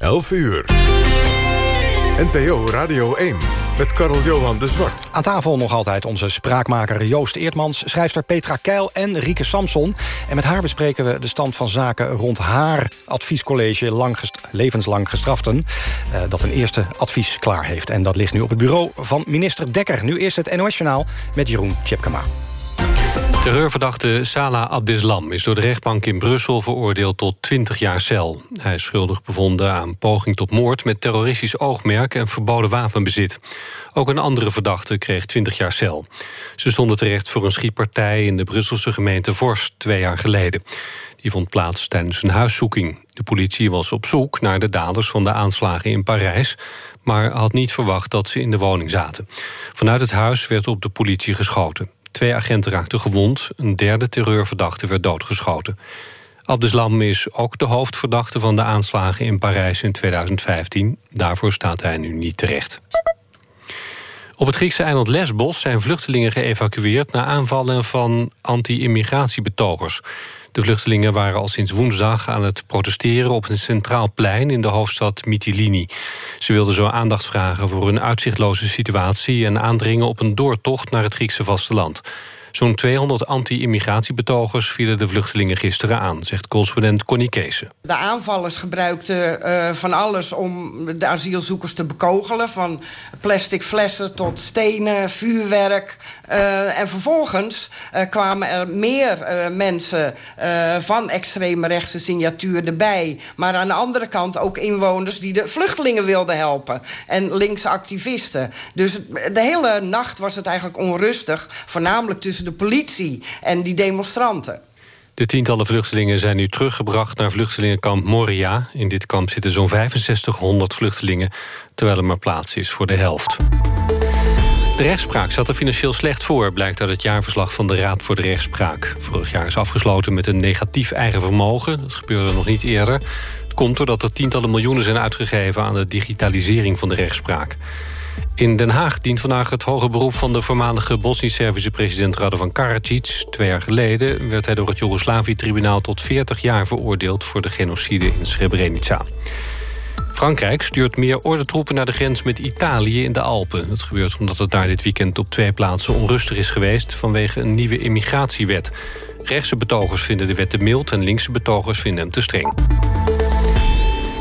11 uur. NPO Radio 1 met Karel Johan de Zwart. Aan tafel nog altijd onze spraakmaker Joost Eertmans... schrijfster Petra Keil en Rieke Samson. En met haar bespreken we de stand van zaken rond haar adviescollege... Lang levenslang gestraften, uh, dat een eerste advies klaar heeft. En dat ligt nu op het bureau van minister Dekker. Nu eerst het NOS-journaal met Jeroen Tjepkema. Terreurverdachte Salah Abdeslam is door de rechtbank in Brussel veroordeeld tot 20 jaar cel. Hij is schuldig bevonden aan poging tot moord met terroristisch oogmerk en verboden wapenbezit. Ook een andere verdachte kreeg 20 jaar cel. Ze stonden terecht voor een schietpartij in de Brusselse gemeente Vorst twee jaar geleden. Die vond plaats tijdens een huiszoeking. De politie was op zoek naar de daders van de aanslagen in Parijs... maar had niet verwacht dat ze in de woning zaten. Vanuit het huis werd op de politie geschoten. Twee agenten raakten gewond, een derde terreurverdachte werd doodgeschoten. Abdeslam is ook de hoofdverdachte van de aanslagen in Parijs in 2015. Daarvoor staat hij nu niet terecht. Op het Griekse eiland Lesbos zijn vluchtelingen geëvacueerd... na aanvallen van anti-immigratiebetogers. De vluchtelingen waren al sinds woensdag aan het protesteren... op een centraal plein in de hoofdstad Mytilini. Ze wilden zo aandacht vragen voor hun uitzichtloze situatie... en aandringen op een doortocht naar het Griekse vasteland. Zo'n 200 anti-immigratiebetogers vielen de vluchtelingen gisteren aan, zegt correspondent Connie Keese. De aanvallers gebruikten uh, van alles om de asielzoekers te bekogelen. Van plastic flessen tot stenen, vuurwerk. Uh, en vervolgens uh, kwamen er meer mensen van extreme rechtse signatuur erbij. Maar aan de andere kant ook inwoners die de vluchtelingen wilden helpen. En linkse activisten. Dus de hele nacht was het eigenlijk onrustig. Voornamelijk tussen de politie en die demonstranten. De tientallen vluchtelingen zijn nu teruggebracht naar vluchtelingenkamp Moria. In dit kamp zitten zo'n 6500 vluchtelingen, terwijl er maar plaats is voor de helft. De rechtspraak zat er financieel slecht voor, blijkt uit het jaarverslag van de Raad voor de Rechtspraak. Vorig jaar is afgesloten met een negatief eigen vermogen. Dat gebeurde nog niet eerder. Het komt doordat er tientallen miljoenen zijn uitgegeven aan de digitalisering van de rechtspraak. In Den Haag dient vandaag het hoge beroep van de voormalige Bosnisch-Servische president Radovan Karadzic. Twee jaar geleden werd hij door het Joegoslavië-tribunaal tot 40 jaar veroordeeld voor de genocide in Srebrenica. Frankrijk stuurt meer ordentroepen naar de grens met Italië in de Alpen. Dat gebeurt omdat het daar dit weekend op twee plaatsen onrustig is geweest... vanwege een nieuwe immigratiewet. Rechtse betogers vinden de wet te mild en linkse betogers vinden hem te streng.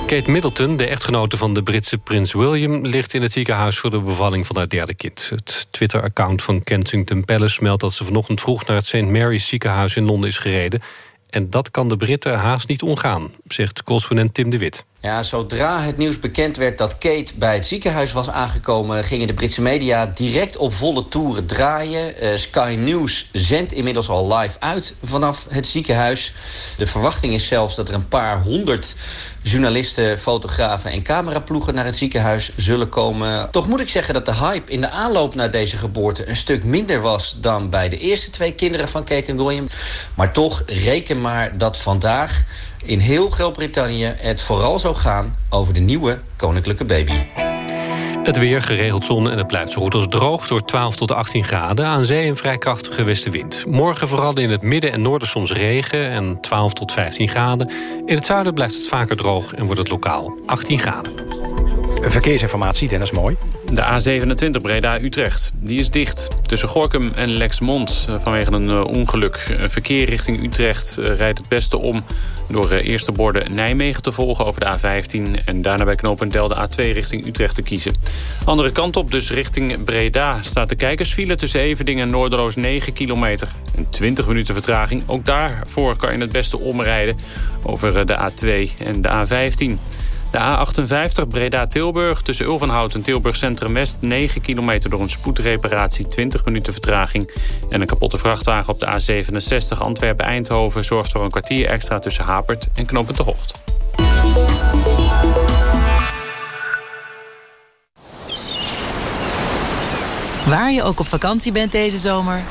Kate Middleton, de echtgenote van de Britse prins William... ligt in het ziekenhuis voor de bevalling van haar derde kind. Het Twitter-account van Kensington Palace meldt dat ze vanochtend vroeg... naar het St. Mary's ziekenhuis in Londen is gereden. En dat kan de Britten haast niet omgaan, zegt correspondent Tim de Wit. Ja, zodra het nieuws bekend werd dat Kate bij het ziekenhuis was aangekomen... gingen de Britse media direct op volle toeren draaien. Uh, Sky News zendt inmiddels al live uit vanaf het ziekenhuis. De verwachting is zelfs dat er een paar honderd journalisten, fotografen en cameraploegen naar het ziekenhuis zullen komen. Toch moet ik zeggen dat de hype in de aanloop naar deze geboorte een stuk minder was dan bij de eerste twee kinderen van Kate en William. Maar toch, reken maar dat vandaag in heel Groot-Brittannië het vooral zou gaan over de nieuwe koninklijke baby. Het weer, geregeld zon en het blijft zo goed als droog... door 12 tot 18 graden. Aan zee een vrij krachtige westenwind. Morgen vooral in het midden en noorden soms regen... en 12 tot 15 graden. In het zuiden blijft het vaker droog en wordt het lokaal 18 graden. Verkeersinformatie, Dennis Mooi. De A27 Breda-Utrecht, die is dicht. Tussen Gorkum en Lexmond eh, vanwege een eh, ongeluk. Verkeer richting Utrecht eh, rijdt het beste om... door eerste borden Nijmegen te volgen over de A15... en daarna bij knooppunt de A2 richting Utrecht te kiezen. Andere kant op, dus richting Breda... staat de kijkersfile tussen Everding en Noorderloos 9 kilometer. En 20 minuten vertraging. Ook daarvoor kan je het beste omrijden over de A2 en de A15. De A58 Breda-Tilburg tussen Ulvenhout en Tilburg Centrum West... 9 kilometer door een spoedreparatie, 20 minuten vertraging. En een kapotte vrachtwagen op de A67 Antwerpen-Eindhoven... zorgt voor een kwartier extra tussen Hapert en Knoppen de Hocht. Waar je ook op vakantie bent deze zomer...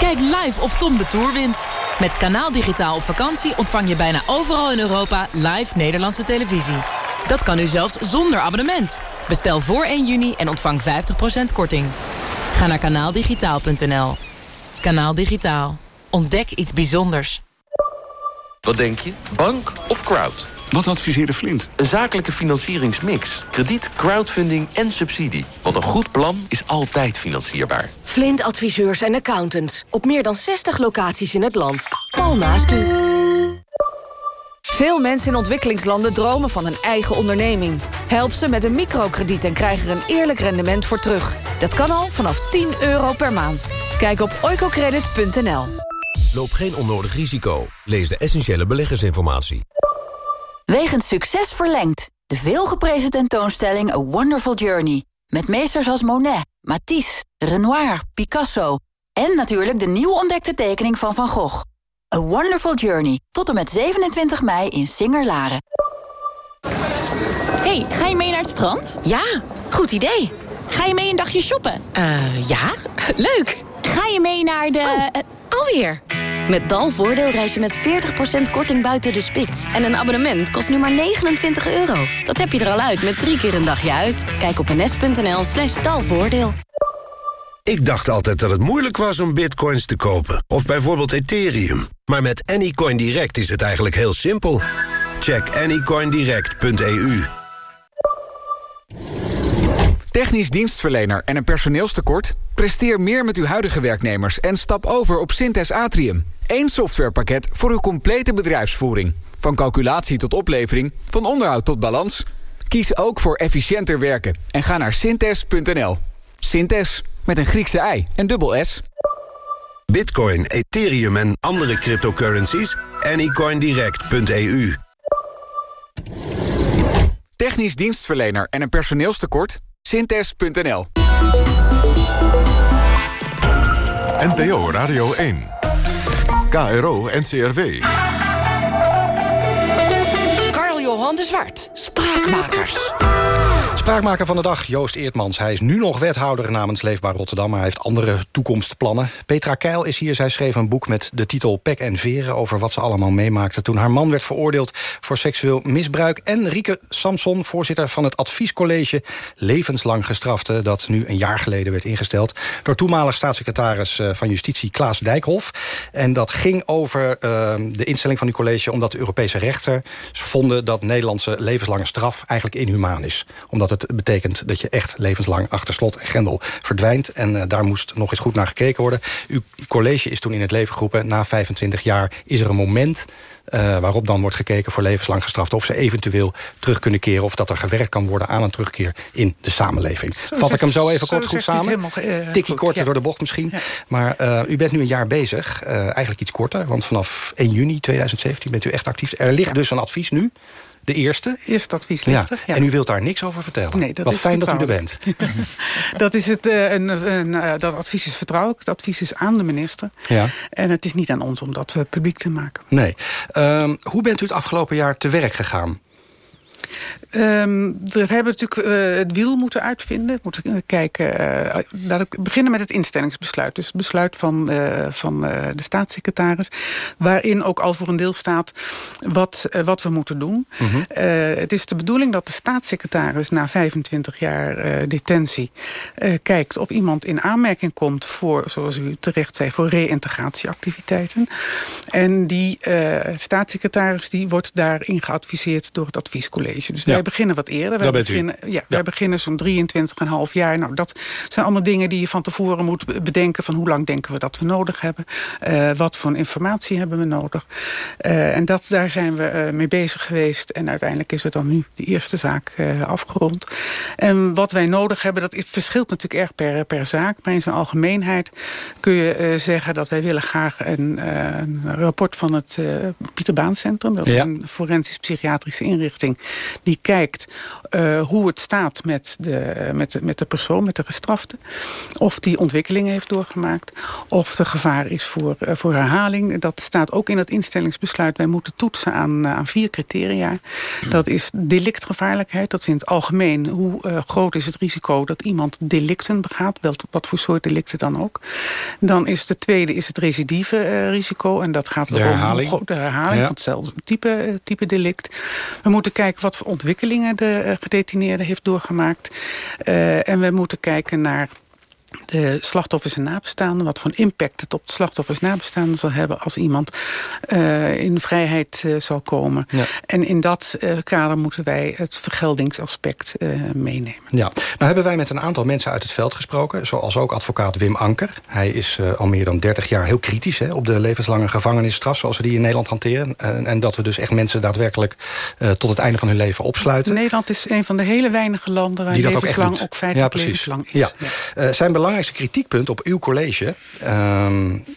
Kijk live of Tom de Tour wint... Met Kanaal Digitaal op vakantie ontvang je bijna overal in Europa live Nederlandse televisie. Dat kan nu zelfs zonder abonnement. Bestel voor 1 juni en ontvang 50% korting. Ga naar kanaaldigitaal.nl. Kanaal Digitaal. Ontdek iets bijzonders. Wat denk je? Bank of crowd? Wat adviseerde Flint? Een zakelijke financieringsmix. Krediet, crowdfunding en subsidie. Want een goed plan is altijd financierbaar. Flint adviseurs en accountants. Op meer dan 60 locaties in het land. Al naast u. Veel mensen in ontwikkelingslanden dromen van een eigen onderneming. Help ze met een microkrediet en krijg er een eerlijk rendement voor terug. Dat kan al vanaf 10 euro per maand. Kijk op oicocredit.nl. Loop geen onnodig risico. Lees de essentiële beleggersinformatie. Wegens succes verlengd. De veelgeprezen tentoonstelling A Wonderful Journey. Met meesters als Monet, Matisse, Renoir, Picasso... en natuurlijk de nieuw ontdekte tekening van Van Gogh. A Wonderful Journey. Tot en met 27 mei in Singer-Laren. hey, ga je mee naar het strand? Ja, goed idee. Ga je mee een dagje shoppen? Uh, ja, leuk. Ga je mee naar de... Oh, uh, alweer. Met Dalvoordeel reis je met 40% korting buiten de spits. En een abonnement kost nu maar 29 euro. Dat heb je er al uit met drie keer een dagje uit. Kijk op ns.nl slash dalvoordeel. Ik dacht altijd dat het moeilijk was om bitcoins te kopen. Of bijvoorbeeld Ethereum. Maar met Anycoin Direct is het eigenlijk heel simpel. Check anycoindirect.eu Technisch dienstverlener en een personeelstekort? Presteer meer met uw huidige werknemers en stap over op Synthes Atrium. Eén softwarepakket voor uw complete bedrijfsvoering. Van calculatie tot oplevering, van onderhoud tot balans. Kies ook voor efficiënter werken en ga naar synthes.nl. Synthes, met een Griekse ei en dubbel S. Bitcoin, Ethereum en andere cryptocurrencies? Anycoindirect.eu Technisch dienstverlener en een personeelstekort? Synthes.nl NPO Radio 1 KRO NCRW Karl Johan de Zwart, Spraakmakers. Spraakmaker van de dag, Joost Eertmans. Hij is nu nog wethouder namens Leefbaar Rotterdam... maar hij heeft andere toekomstplannen. Petra Keil is hier. Zij schreef een boek met de titel Pek en Veren... over wat ze allemaal meemaakte toen haar man werd veroordeeld... voor seksueel misbruik. En Rieke Samson, voorzitter van het adviescollege... levenslang gestrafte, dat nu een jaar geleden werd ingesteld... door toenmalig staatssecretaris eh, van Justitie Klaas Dijkhoff. En dat ging over uh, de instelling van die college... omdat de Europese rechter vonden dat Nederlandse levenslange straf... eigenlijk inhumaan is. Omdat het betekent dat je echt levenslang achter slot en grendel verdwijnt. En uh, daar moest nog eens goed naar gekeken worden. Uw college is toen in het leven geroepen. Na 25 jaar is er een moment uh, waarop dan wordt gekeken voor levenslang gestraft... of ze eventueel terug kunnen keren... of dat er gewerkt kan worden aan een terugkeer in de samenleving. Zo Vat ik hem zo even zo kort goed samen? Uh, Tikkie korter ja. door de bocht misschien. Ja. Maar uh, u bent nu een jaar bezig, eigenlijk iets korter... want vanaf 1 juni 2017 bent u echt actief. Er ligt ja. dus een advies nu de eerste? Eerste advies ligt ja. ja. En u wilt daar niks over vertellen? Nee, dat Wat is fijn dat u er bent. dat, is het, uh, een, een, uh, dat advies is vertrouwelijk. Het advies is aan de minister. Ja. En het is niet aan ons om dat uh, publiek te maken. Nee. Um, hoe bent u het afgelopen jaar te werk gegaan? Um, we hebben natuurlijk uh, het wiel moeten uitvinden. Moeten kijken. Uh, laat ik beginnen met het instellingsbesluit. Dus het besluit van, uh, van de staatssecretaris. Waarin ook al voor een deel staat wat, wat we moeten doen. Mm -hmm. het is de bedoeling dat de staatssecretaris na 25 jaar detentie kijkt of iemand in aanmerking komt voor, zoals u terecht zei, voor reïntegratieactiviteiten. En die staatssecretaris die wordt daarin geadviseerd door het adviescollege. Dus ja. Wij beginnen wat eerder. Wij beginnen, ja, wij beginnen zo'n 23,5 jaar. Nou, dat zijn allemaal dingen die je van tevoren moet bedenken... van hoe lang denken we dat we nodig hebben. Uh, wat voor informatie hebben we nodig. Uh, en dat, daar zijn we uh, mee bezig geweest. En uiteindelijk is het dan nu de eerste zaak afgerond. En wat wij nodig hebben, dat verschilt natuurlijk erg per, per zaak. Maar in zijn algemeenheid kun je zeggen... dat wij willen graag een, een rapport van het Pieter Baan Centrum... dat is een forensisch psychiatrische inrichting... die kijkt uh, hoe het staat met de, met, de, met de persoon, met de gestrafte. Of die ontwikkelingen heeft doorgemaakt. Of er gevaar is voor, uh, voor herhaling. Dat staat ook in het instellingsbesluit. Wij moeten toetsen aan, uh, aan vier criteria. Dat is delictgevaarlijkheid. Dat is in het algemeen. Hoe groot is het risico dat iemand delicten begaat. Wel, wat voor soort delicten dan ook. Dan is de tweede is het recidieve risico. En dat gaat de herhaling, om de herhaling ja. van hetzelfde type, type delict. We moeten kijken wat voor ontwikkelingen de gedetineerde heeft doorgemaakt. Uh, en we moeten kijken naar de slachtoffers en nabestaanden... wat voor impact het op de slachtoffers en nabestaanden zal hebben... als iemand uh, in vrijheid uh, zal komen. Ja. En in dat uh, kader moeten wij het vergeldingsaspect meenemen. Ja, nou hebben wij met een aantal mensen uit het veld gesproken... zoals ook advocaat Wim Anker. Hij is al meer dan 30 jaar heel kritisch hè, op de levenslange gevangenisstraf... zoals we die in Nederland hanteren. En, en dat we dus echt mensen daadwerkelijk tot het einde van hun leven opsluiten. Nederland is een van de hele weinige landen... waar die dat levenslang ook, ook feitelijk ja, levenslang is. Ja. Zijn belangrijkste kritiekpunt op uw college uh,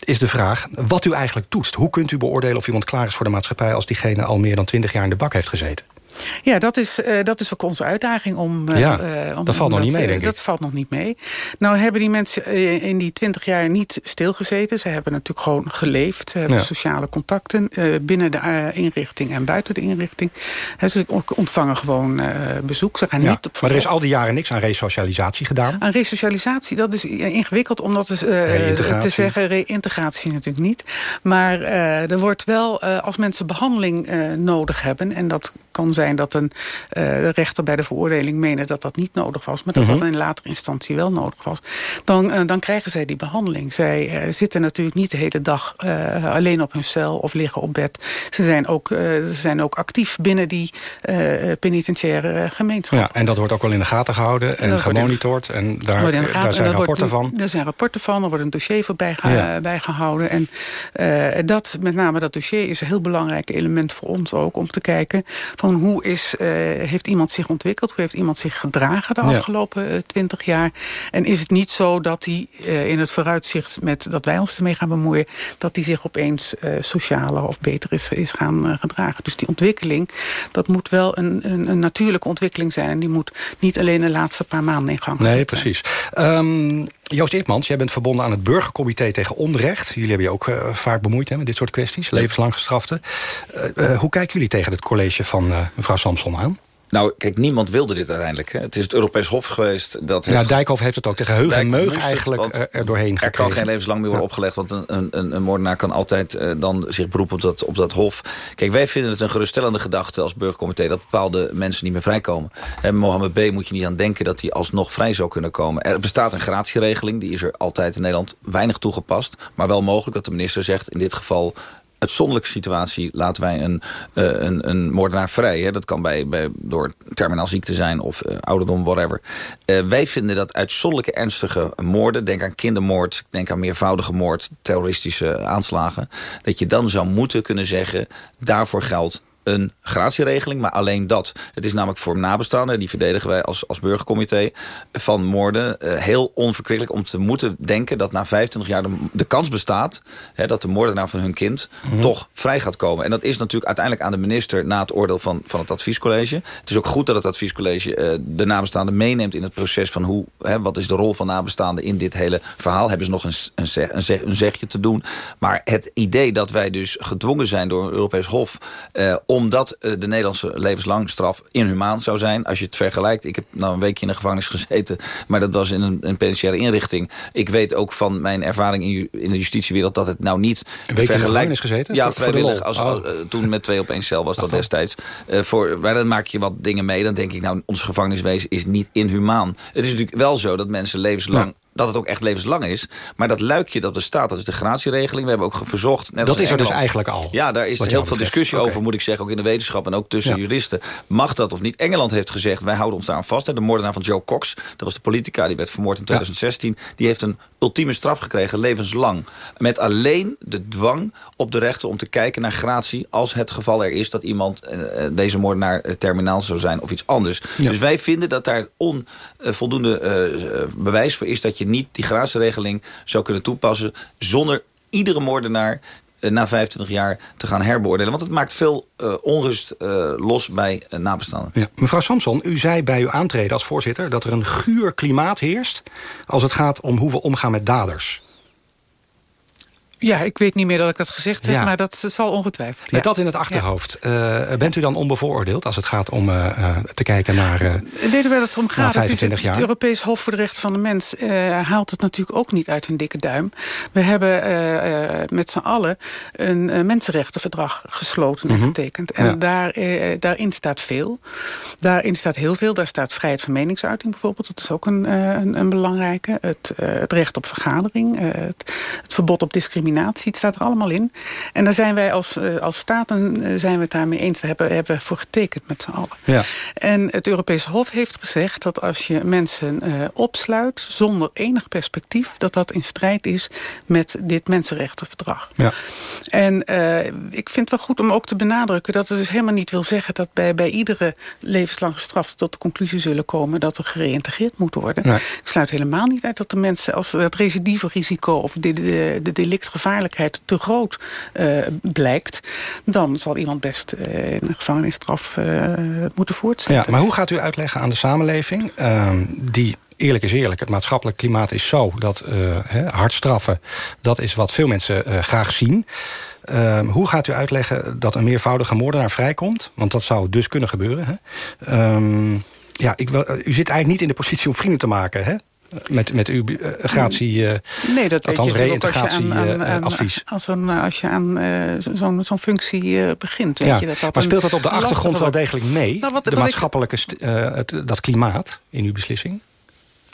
is de vraag wat u eigenlijk toetst. Hoe kunt u beoordelen of iemand klaar is voor de maatschappij... als diegene al meer dan twintig jaar in de bak heeft gezeten? Ja, dat is, uh, dat is ook onze uitdaging. Om, uh, ja, uh, om, dat valt nog niet mee, denk ik. Dat valt nog niet mee. Nou hebben die mensen in die twintig jaar niet stilgezeten. Ze hebben natuurlijk gewoon geleefd. Ze hebben ja. sociale contacten binnen de inrichting en buiten de inrichting. ze ontvangen gewoon bezoek. Ze gaan ja, niet op maar er is al die jaren niks aan resocialisatie gedaan? Aan resocialisatie, dat is ingewikkeld om dat te zeggen. Reïntegratie natuurlijk niet. Maar er wordt wel, als mensen behandeling nodig hebben... en dat kan zijn dat een uh, rechter bij de veroordeling menen dat dat niet nodig was... maar dat mm -hmm. dat in latere instantie wel nodig was... dan, uh, dan krijgen zij die behandeling. Zij uh, zitten natuurlijk niet de hele dag alleen op hun cel of liggen op bed. Ze zijn ook, ze zijn ook actief binnen die penitentiaire gemeenschap. Ja, en dat wordt ook wel in de gaten gehouden en, en gemonitord. En daar, daar zijn rapporten van. Er zijn rapporten van, er wordt een dossier voor bijge ja. bijgehouden. En dat, met name dat dossier is een heel belangrijk element voor ons ook... om te kijken van hoe is, uh, heeft iemand zich ontwikkeld? Hoe heeft iemand zich gedragen de afgelopen twintig ja. jaar? En is het niet zo dat hij uh, in het vooruitzicht... met dat wij ons ermee gaan bemoeien... dat hij zich opeens uh, socialer of beter is, is gaan gedragen? Dus die ontwikkeling, dat moet wel een, een, een, natuurlijke ontwikkeling zijn. En die moet niet alleen de laatste paar maanden in gang Nee, precies. Um, Joost Eertmans, jij bent verbonden aan het Burgercomité tegen Onrecht. Jullie hebben je ook uh, vaak bemoeid hè, met dit soort kwesties. Levenslang gestraften. Uh, uh, hoe kijken jullie tegen het college van mevrouw Samson aan? Nou, kijk, niemand wilde dit uiteindelijk. Hè. Het is het Europees Hof geweest dat... Ja, Dijkhoff heeft het ook tegen heug en meug eigenlijk het, er doorheen gekregen. Er kan geen levenslang meer worden ja. opgelegd... want een, een, een moordenaar kan altijd uh, dan zich beroepen op dat, op dat hof. Kijk, wij vinden het een geruststellende gedachte als burgercomité... dat bepaalde mensen niet meer vrijkomen. En Mohammed B. moet je niet aan denken dat hij alsnog vrij zou kunnen komen. Er bestaat een gratieregeling, die is er altijd in Nederland weinig toegepast. Maar wel mogelijk dat de minister zegt in dit geval uitzonderlijke situatie laten wij een, uh, een, een moordenaar vrij. Hè. Dat kan bij, bij, door terminaal ziekte zijn of uh, ouderdom, whatever. Uh, wij vinden dat uitzonderlijke ernstige moorden... denk aan kindermoord, denk aan meervoudige moord... terroristische aanslagen... dat je dan zou moeten kunnen zeggen... daarvoor geldt een gratieregeling, maar alleen dat. Het is namelijk voor nabestaanden, die verdedigen wij als, als burgercomité van moorden, uh, heel onverkwikkelijk om te moeten denken dat na 25 jaar de, de kans bestaat hè, dat de moordenaar van hun kind mm -hmm. toch vrij gaat komen. En dat is natuurlijk uiteindelijk aan de minister na het oordeel van, van het adviescollege. Het is ook goed dat het adviescollege uh, de nabestaanden meeneemt in het proces van hoe, hè, wat is de rol van nabestaanden in dit hele verhaal. Hebben ze nog een, een, zeg, een, zeg, een zegje te doen. Maar het idee dat wij dus gedwongen zijn door een Europees Hof uh, omdat uh, de Nederlandse levenslang straf inhumaan zou zijn. Als je het vergelijkt. Ik heb nou een weekje in de gevangenis gezeten. Maar dat was in een, een penitentiaire inrichting. Ik weet ook van mijn ervaring in, in de justitiewereld... dat het nou niet een week in de gevangenis gezeten? Ja, vrijwillig. Als, oh. uh, toen met twee op één cel was dat destijds. Uh, voor, maar dan maak je wat dingen mee. Dan denk ik, nou, ons gevangeniswezen is niet inhumaan. Het is natuurlijk wel zo dat mensen levenslang... Dat het ook echt levenslang is. Maar dat luikje dat bestaat, dat is de gratieregeling. We hebben ook verzocht... Net dat is er dus eigenlijk al. Ja, daar is heel veel discussie okay. over, moet ik zeggen. Ook in de wetenschap en ook tussen ja. juristen. Mag dat of niet? Engeland heeft gezegd, wij houden ons daar aan vast. De moordenaar van Joe Cox, dat was de politica... die werd vermoord in 2016. Ja. Die heeft een ultieme straf gekregen, levenslang. Met alleen de dwang op de rechter om te kijken naar gratie... als het geval er is dat iemand, uh, deze moordenaar, uh, terminaal zou zijn of iets anders. Ja. Dus wij vinden dat daar onvoldoende uh, bewijs voor is... dat je niet die gratieregeling zou kunnen toepassen... zonder iedere moordenaar na 25 jaar te gaan herbeoordelen. Want het maakt veel uh, onrust uh, los bij nabestaanden. Mevrouw Samson, u zei bij uw aantreden als voorzitter... dat er een guur klimaat heerst als het gaat om hoe we omgaan met daders. Ja, ik weet niet meer dat ik dat gezegd heb, Ja. maar dat zal ongetwijfeld. Met ja. dat in het achterhoofd, eh, bent u dan onbevooroordeeld... als het gaat om eh, eh, te kijken naar... je waar het om Na gaat? Het, is 25 het, jaar. het Europees Hof voor de Rechten van de Mens haalt het natuurlijk ook niet uit hun dikke duim. We hebben met z'n allen een mensenrechtenverdrag gesloten en Mhm. getekend. En daar, daarin staat veel. Daarin staat heel veel. Daar staat vrijheid van meningsuiting bijvoorbeeld. Dat is ook een, een, een belangrijke. Het, het recht op vergadering. het, het verbod op discriminatie. Het staat er allemaal in. En daar zijn wij als, eh, als staten eh, zijn we het daarmee eens. Daar hebben, hebben voor getekend met z'n allen. ja. En het Europese Hof heeft gezegd dat als je mensen eh, opsluit zonder enig perspectief, dat dat in strijd is met dit mensenrechtenverdrag. Ja. En ik vind het wel goed om ook te benadrukken dat het dus helemaal niet wil zeggen dat bij, bij iedere levenslang gestraft tot de conclusie zullen komen dat er gereïntegreerd moet worden. Nee. Ik sluit helemaal niet uit dat de mensen, als het recidiverisico of de, de, de delictgevaarlijkheid te groot eh, blijkt, dan zal iemand best eh, een gevangenisstraf eh, moeten voortzetten. Ja, maar hoe gaat u uitleggen aan de samenleving... ehm, die, eerlijk is eerlijk, het maatschappelijk klimaat is zo... dat hè, hard straffen, dat is wat veel mensen graag zien... Ehm, hoe gaat u uitleggen dat een meervoudige moordenaar vrijkomt? Want dat zou dus kunnen gebeuren. Hè? Ehm, ja, ik wil, u zit eigenlijk niet in de positie om vrienden te maken... Hè? Met, met uw eh, gratie, eh, Nee, dat weet je ook als je aan, aan, reïntegratieadvies. aan, advies. als, een, als je aan zo'n zo'n functie eh, begint. Weet Ja, je, dat dat maar speelt dat op de achtergrond wel degelijk mee? Nou, wat- de ik- maatschappelijke, het, dat klimaat in uw beslissing?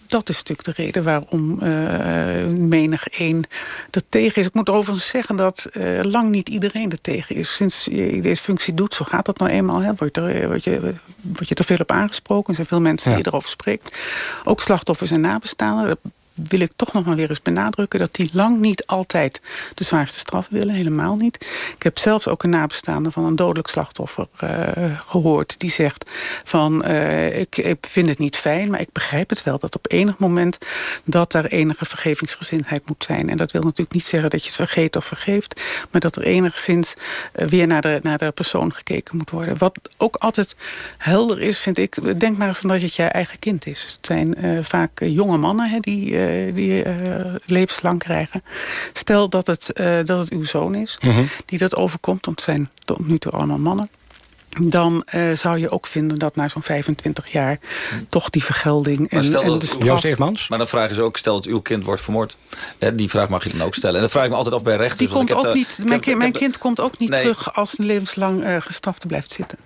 Dat is natuurlijk de reden waarom eh, menig één er tegen is. Ik moet overigens zeggen dat eh, lang niet iedereen er tegen is. Sinds je deze functie doet, zo gaat dat nou eenmaal. Hè, word, je er, eh, word, je, word je er veel op aangesproken. Er zijn veel mensen die Ja. erover spreekt. Ook slachtoffers en nabestaanden. Wil ik toch nog maar weer eens benadrukken... dat die lang niet altijd de zwaarste straf willen. Helemaal niet. Ik heb zelfs ook een nabestaande van een dodelijk slachtoffer eh, gehoord... die zegt van, eh, ik, ik vind het niet fijn... maar ik begrijp het wel dat op enig moment... dat er enige vergevingsgezindheid moet zijn. En dat wil natuurlijk niet zeggen dat je het vergeet of vergeeft... maar dat er enigszins eh, weer naar de, naar de persoon gekeken moet worden. Wat ook altijd helder is, vind ik... denk maar eens aan dat het je eigen kind is. Het zijn vaak jonge mannen hè, die, die eh, levenslang krijgen. Stel dat het, eh, dat het uw zoon is Mhm. die dat overkomt... want het zijn tot nu toe allemaal mannen... dan eh, zou je ook vinden dat na zo'n 25 jaar... toch die vergelding Maar en, stel en dat- de straf... Maar dan vragen ze ook, stel dat uw kind wordt vermoord. Hè, die vraag mag je dan ook stellen. En dat vraag ik me altijd af bij rechters. Die komt ik heb ook de- niet, ik heb mijn, kind, mijn heb kind komt ook niet Nee. terug als levenslang eh gestraft blijft zitten.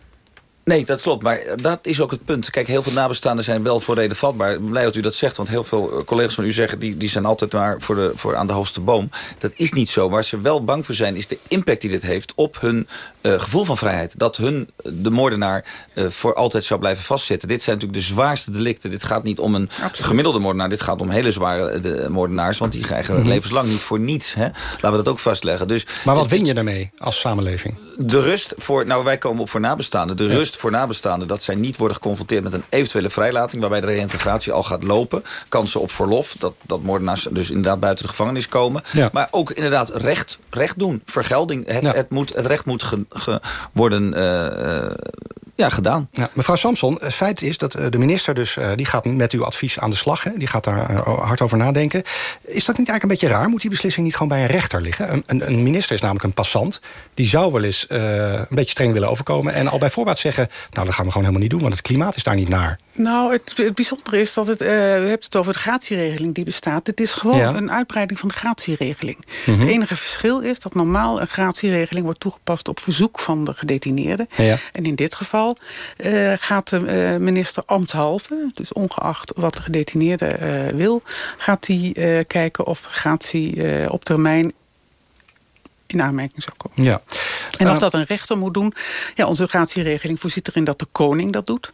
Nee, dat klopt. Maar dat is ook het punt. Kijk, heel veel nabestaanden zijn wel voor reden vatbaar. Ik ben blij dat u dat zegt, want heel veel eh, collega's van u zeggen... die, die zijn altijd maar voor, de, voor aan de hoogste boom. Dat is niet zo. Waar ze wel bang voor zijn, is de impact die dit heeft... op hun eh, gevoel van vrijheid. Dat hun, eh, de moordenaar, voor altijd zou blijven vastzitten. Dit zijn natuurlijk de zwaarste delicten. Dit gaat niet om een gemiddelde moordenaar. Dit gaat om hele zware de, moordenaars. Want die krijgen Mhm. levenslang niet voor niets. Hè? Laten we dat ook vastleggen. Dus Maar wat win je daarmee als samenleving? De rust voor, nou wij komen op voor nabestaanden. De Ja. rust voor nabestaanden dat zij niet worden geconfronteerd met een eventuele vrijlating. Waarbij de reïntegratie al gaat lopen. Kansen op verlof. Dat, dat moordenaars dus inderdaad buiten de gevangenis komen. Ja. Maar ook inderdaad recht, recht doen. Vergelding. Het, Ja. het, moet, het recht moet ge- ge- worden eh, eh, ja, gedaan. Ja, mevrouw Samson, het feit is dat eh, de minister dus... eh, die gaat met uw advies aan de slag. Hè? Die gaat daar eh, hard over nadenken. Is dat niet eigenlijk een beetje raar? Moet die beslissing niet gewoon bij een rechter liggen? Een, een, een minister is namelijk een passant. Die zou wel eens eh, een beetje streng willen overkomen... en al bij voorbaat zeggen... nou, dat gaan we gewoon helemaal niet doen... want het klimaat is daar niet naar. Nou, het, het bijzondere is dat het, eh, we hebben het over de gratieregeling die bestaat. Het is gewoon Ja. een uitbreiding van de gratieregeling. Mhm. Het enige verschil is dat normaal een gratieregeling wordt toegepast op verzoek van de gedetineerde. Ja. En in dit geval eh, gaat de eh, minister ambtshalve, dus ongeacht wat de gedetineerde wil, gaat hij kijken of gratie op termijn in aanmerking zou komen. Ja. En of Eh, dat een rechter moet doen. Ja, onze gratieregeling voorziet erin dat de koning dat doet.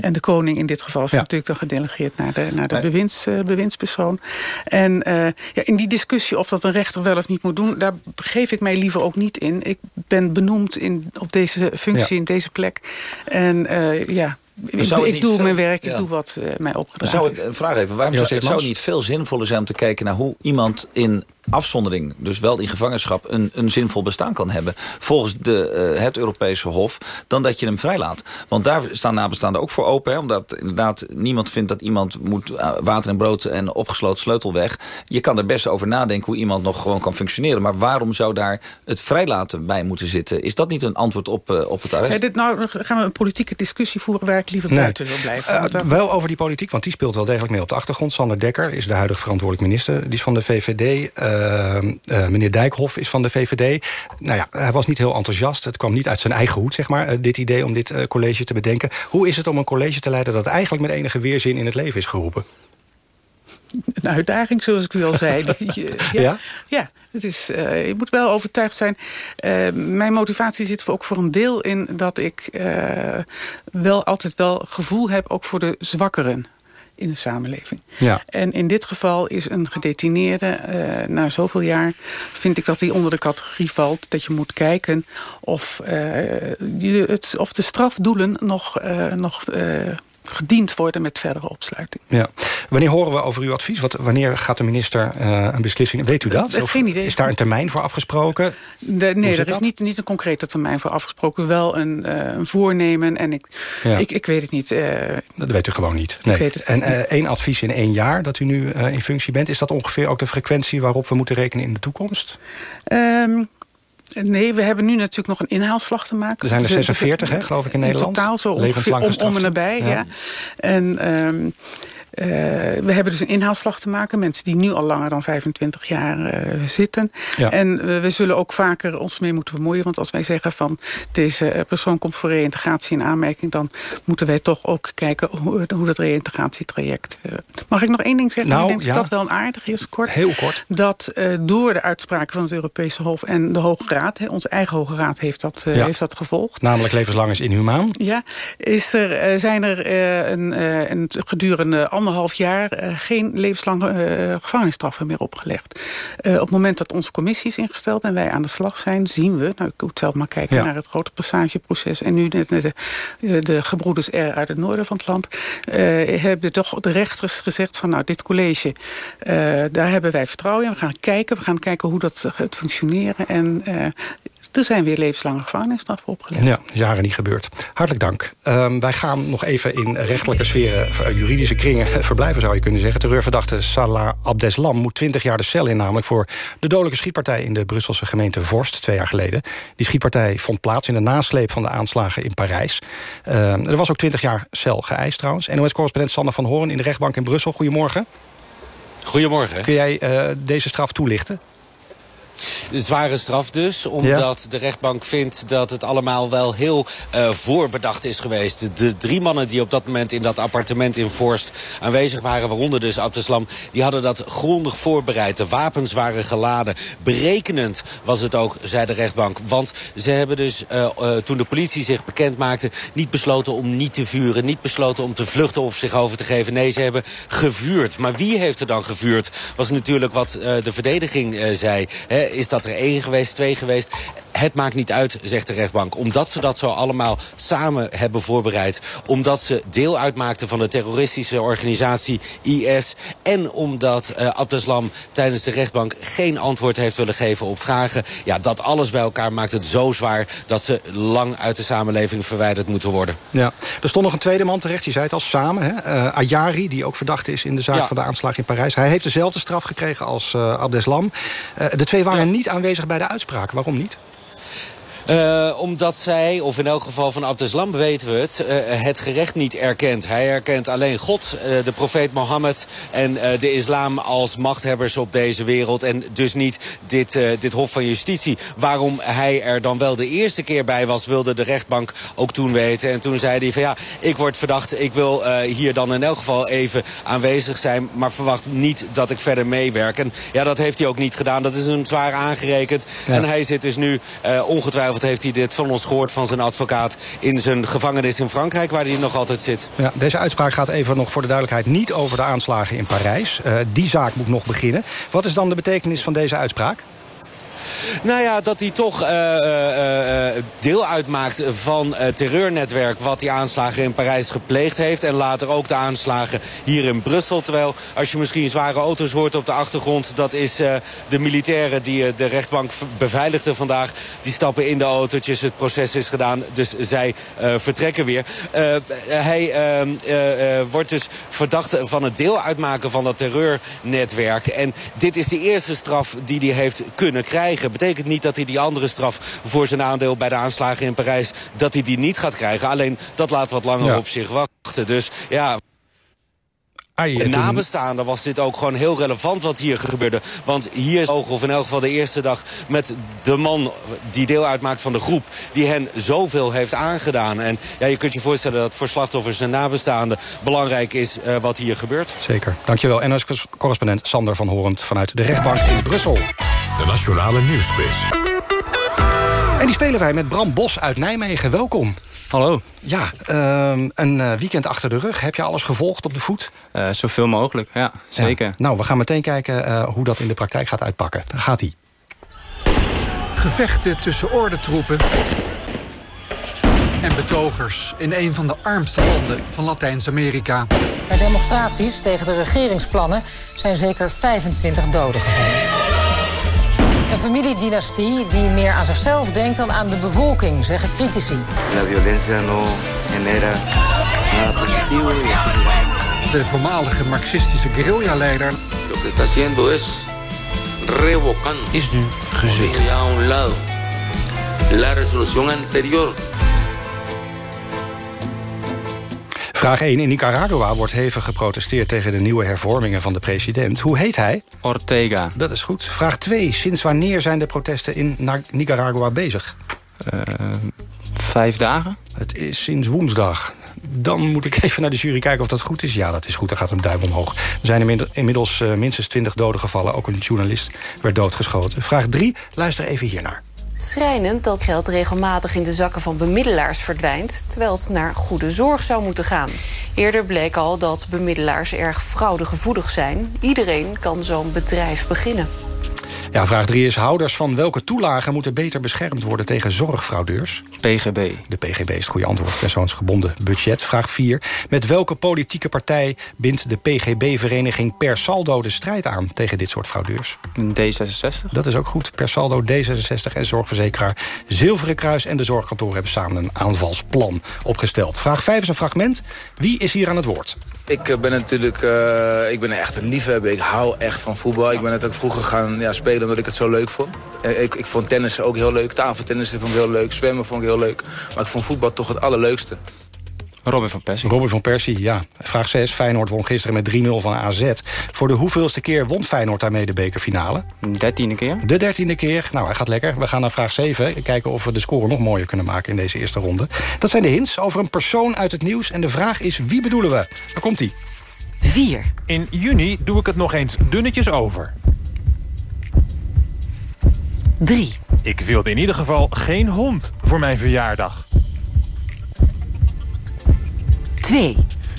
En de koning in dit geval is Ja. natuurlijk dan gedelegeerd naar de, naar de Maar- bewinds, eh, bewindspersoon. En eh, ja, in die discussie of dat een rechter wel of niet moet doen, daar geef ik mij liever ook niet in. Ik ben benoemd in, op deze functie, Ja. in deze plek. En eh, ja, ik, zou doe veel- mijn werk, ja. ik doe wat eh, mij opgedragen zou ik een vraag even. Waarom zou, het zou het niet veel zinvoller zijn om te kijken naar hoe iemand in afzondering, dus wel in gevangenschap... een, een zinvol bestaan kan hebben volgens de, eh, het Europese Hof... dan dat je hem vrijlaat. Want daar staan nabestaanden ook voor open. Hè, omdat inderdaad niemand vindt dat iemand moet eh, water en brood... en opgesloten sleutel weg. Je kan er best over nadenken hoe iemand nog gewoon kan functioneren. Maar waarom zou daar het vrijlaten bij moeten zitten? Is dat niet een antwoord op, uh, op het arrest? Ja, dit, nou gaan we een politieke discussie voeren... waar ik liever buiten wil blijven. wel over die politiek, want die speelt wel degelijk mee op de achtergrond. Sander Dekker is de huidige verantwoordelijk minister. Die is van de VVD. Meneer Dijkhoff is van de VVD. Nou ja, hij was niet heel enthousiast. Het kwam niet uit zijn eigen hoed, zeg maar, dit idee om dit college te bedenken. Hoe is het om een college te leiden dat eigenlijk met enige weerzin in het leven is geroepen? Een uitdaging, zoals ik u al zei. ja, ja? ja het is, uh, je moet wel overtuigd zijn. Uh, mijn motivatie zit ook voor een deel in dat ik uh, wel altijd wel gevoel heb... ook voor de zwakkeren in de samenleving. Ja. En in dit geval is een gedetineerde, uh, na zoveel jaar... vind ik dat hij onder de categorie valt... dat je moet kijken of, uh, het, of de strafdoelen nog, uh, nog gediend worden met verdere opsluiting. Ja. Wanneer horen we over uw advies? Wat, wanneer gaat de minister uh, een beslissing... Weet u dat? Of Geen idee. Is daar een termijn voor afgesproken? De, nee, er is niet, niet een concrete termijn voor afgesproken. Wel een, uh, een voornemen. En ik, ja. ik, ik weet het niet. Uh, dat weet u gewoon niet. Nee. Ik weet het en één advies in één jaar dat u nu in functie bent... is dat ongeveer ook de frequentie waarop we moeten rekenen in de toekomst? Um, Nee, we hebben nu natuurlijk nog een inhaalslag te maken. Er zijn er 46, dus, hè, geloof ik, in, in Nederland. totaal zo ongeveer om, om en nabij, ja. ja. En um, uh, we hebben dus een inhaalslag te maken. Mensen die nu al langer dan 25 jaar uh, zitten. Ja. En uh, we zullen ook vaker ons mee moeten bemoeien. Want als wij zeggen van deze persoon komt voor reïntegratie in aanmerking... dan moeten wij toch ook kijken hoe, hoe dat reïntegratietraject... Mag ik nog één ding zeggen? Nou, ik denk ja. dat dat wel een aardig is, kort. Heel kort. Dat door de uitspraken van het Europese Hof en de Hoge Raad... Hè, onze eigen Hoge Raad heeft dat, ja. heeft dat gevolgd. Namelijk levenslang is inhumaan. Ja, is er, zijn er een, een gedurende anderhalf jaar uh, geen levenslange uh, gevangenisstraffen meer opgelegd. Uh, op het moment dat onze commissie is ingesteld en wij aan de slag zijn, zien we, nou ik moet zelf maar kijken ja. naar het grote passageproces en nu de, de, de, de gebroeders R uit het noorden van het land, hebben toch de rechters gezegd van nou dit college, daar hebben wij vertrouwen in. We gaan kijken, we gaan kijken hoe dat gaat functioneren en er zijn weer levenslange gevangenisstraffen opgelegd. Ja, jaren niet gebeurd. Hartelijk dank. Um, wij gaan nog even in rechtelijke sferen, juridische kringen verblijven zou je kunnen zeggen. Terreurverdachte Salah Abdeslam moet 20 jaar de cel in, namelijk voor de dodelijke schietpartij in de Brusselse gemeente Vorst twee jaar geleden. Die schietpartij vond plaats in de nasleep van de aanslagen in Parijs. Um, er was ook 20 jaar cel geëist trouwens. NOS-correspondent Sander van Hoorn in de rechtbank in Brussel. Goedemorgen. Goedemorgen. Kun jij uh, deze straf toelichten? Een zware straf dus, omdat ja. de rechtbank vindt dat het allemaal wel heel uh, voorbedacht is geweest. De, de, drie mannen die op dat moment in dat appartement in Forst aanwezig waren, waaronder dus Abdeslam, die hadden dat grondig voorbereid. De wapens waren geladen. Berekenend was het ook, zei de rechtbank. Want ze hebben dus, uh, uh, toen de politie zich bekend maakte, niet besloten om niet te vuren. Niet besloten om te vluchten of zich over te geven. Nee, ze hebben gevuurd. Maar wie heeft er dan gevuurd? Was natuurlijk wat de verdediging zei. He, is dat er één geweest, twee geweest? Het maakt niet uit, zegt de rechtbank. Omdat ze dat zo allemaal samen hebben voorbereid. Omdat ze deel uitmaakten van de terroristische organisatie IS. En omdat uh, Abdeslam tijdens de rechtbank geen antwoord heeft willen geven op vragen. Ja, dat alles bij elkaar maakt het zo zwaar dat ze lang uit de samenleving verwijderd moeten worden. Ja, er stond nog een tweede man terecht, je zei het al, samen. Hè? Uh, Ayari, die ook verdacht is in de zaak ja. van de aanslag in Parijs. Hij heeft dezelfde straf gekregen als uh, Abdeslam. de twee waren ja. niet aanwezig bij de uitspraak. Waarom niet? Uh, omdat zij, of in elk geval van Abdeslam weten we het, uh, het gerecht niet erkent. Hij erkent alleen God, uh, de profeet Mohammed en de islam als machthebbers op deze wereld. En dus niet dit, dit hof van justitie. Waarom hij er dan wel de eerste keer bij was, wilde de rechtbank ook toen weten. En toen zei hij van ja, ik word verdacht, ik wil hier dan in elk geval even aanwezig zijn. Maar verwacht niet dat ik verder meewerk. En ja, dat heeft hij ook niet gedaan. Dat is hem zwaar aangerekend. Ja. En hij zit dus nu ongetwijfeld heeft hij dit van ons gehoord van zijn advocaat... in zijn gevangenis in Frankrijk, waar hij nog altijd zit. Ja, deze uitspraak gaat even nog voor de duidelijkheid... niet over de aanslagen in Parijs. Uh, die zaak moet nog beginnen. Wat is dan de betekenis van deze uitspraak? Nou ja, dat hij toch uh, uh, deel uitmaakt van het terreurnetwerk... wat die aanslagen in Parijs gepleegd heeft. En later ook de aanslagen hier in Brussel. Terwijl als je misschien zware auto's hoort op de achtergrond... dat is de militairen die de rechtbank beveiligden vandaag. Die stappen in de autootjes, het proces is gedaan. Dus zij vertrekken weer. hij ehm, wordt dus verdacht van het deel uitmaken van dat terreurnetwerk. En dit is de eerste straf die hij heeft kunnen krijgen. Betekent niet dat hij die andere straf voor zijn aandeel bij de aanslagen in Parijs... dat hij die niet gaat krijgen. Alleen dat laat wat langer op zich wachten. Dus ja... Voor nabestaanden was dit ook gewoon heel relevant wat hier gebeurde. Want hier is of in elk geval de eerste dag met de man die deel uitmaakt van de groep... die hen zoveel heeft aangedaan. En ja, je kunt je voorstellen dat voor slachtoffers en nabestaanden... belangrijk is uh, wat hier gebeurt. Zeker. Dankjewel. En als correspondent Sander van Horend vanuit de rechtbank in Brussel. De Nationale Nieuwsquiz. En die spelen wij met Bram Bos uit Nijmegen. Welkom. Hallo. Ja, um, een uh, weekend achter de rug. Heb je alles gevolgd op de voet? Uh, zoveel mogelijk, ja, zeker. Ja. Nou, we gaan meteen kijken uh, hoe dat in de praktijk gaat uitpakken. Daar gaat hij. Gevechten tussen ordentroepen en betogers in een van de armste landen van Latijns-Amerika. Bij demonstraties tegen de regeringsplannen zijn zeker 25 doden gevallen. Een familiedynastie die meer aan zichzelf denkt dan aan de bevolking, zeggen critici. La violencia no genera nada positivo. De voormalige marxistische guerrilla-leider. Lo que está haciendo es revocando. Is nu lado. La resolución anterior Vraag 1. In Nicaragua wordt hevig geprotesteerd tegen de nieuwe hervormingen van de president. Hoe heet hij? Ortega. Dat is goed. Vraag 2. Sinds wanneer zijn de protesten in Nicaragua bezig? Uh, vijf dagen. Het is sinds woensdag. Dan moet ik even naar de jury kijken of dat goed is. Ja, dat is goed. Er gaat een duim omhoog. Er zijn inmiddels uh, minstens 20 doden gevallen. Ook een journalist werd doodgeschoten. Vraag 3. Luister even hiernaar. Schrijnend dat geld regelmatig in de zakken van bemiddelaars verdwijnt... terwijl het naar goede zorg zou moeten gaan. Eerder bleek al dat bemiddelaars erg fraudegevoelig zijn. Iedereen kan zo'n bedrijf beginnen. Ja, vraag 3 is: houders van welke toelagen moeten beter beschermd worden tegen zorgfraudeurs? PGB. De PGB is het goede antwoord. Persoonsgebonden budget. Vraag 4. Met welke politieke partij bindt de PGB-vereniging per saldo de strijd aan tegen dit soort fraudeurs? D66. Dat is ook goed. Per saldo D66 en zorgverzekeraar Zilveren Kruis en de zorgkantoor hebben samen een aanvalsplan opgesteld. Vraag 5 is een fragment. Wie is hier aan het woord? Ik ben natuurlijk uh, ik ben echt een liefhebber. Ik hou echt van voetbal. Ik ben net ook vroeger gaan ja, spelen omdat ik het zo leuk vond. Ik, ik vond tennis ook heel leuk. Tafeltennis vond ik heel leuk. Zwemmen vond ik heel leuk. Maar ik vond voetbal toch het allerleukste. Robin van Persie. Robin van Persie, ja. Vraag 6. Feyenoord won gisteren met 3-0 van AZ. Voor de hoeveelste keer won Feyenoord daarmee de bekerfinale? Dertiende keer. De dertiende keer. Nou, hij gaat lekker. We gaan naar vraag 7. Kijken of we de score nog mooier kunnen maken in deze eerste ronde. Dat zijn de hints over een persoon uit het nieuws. En de vraag is, wie bedoelen we? Daar komt hij. 4. In juni doe ik het nog eens dunnetjes over. 3. Ik wilde in ieder geval geen hond voor mijn verjaardag. 2.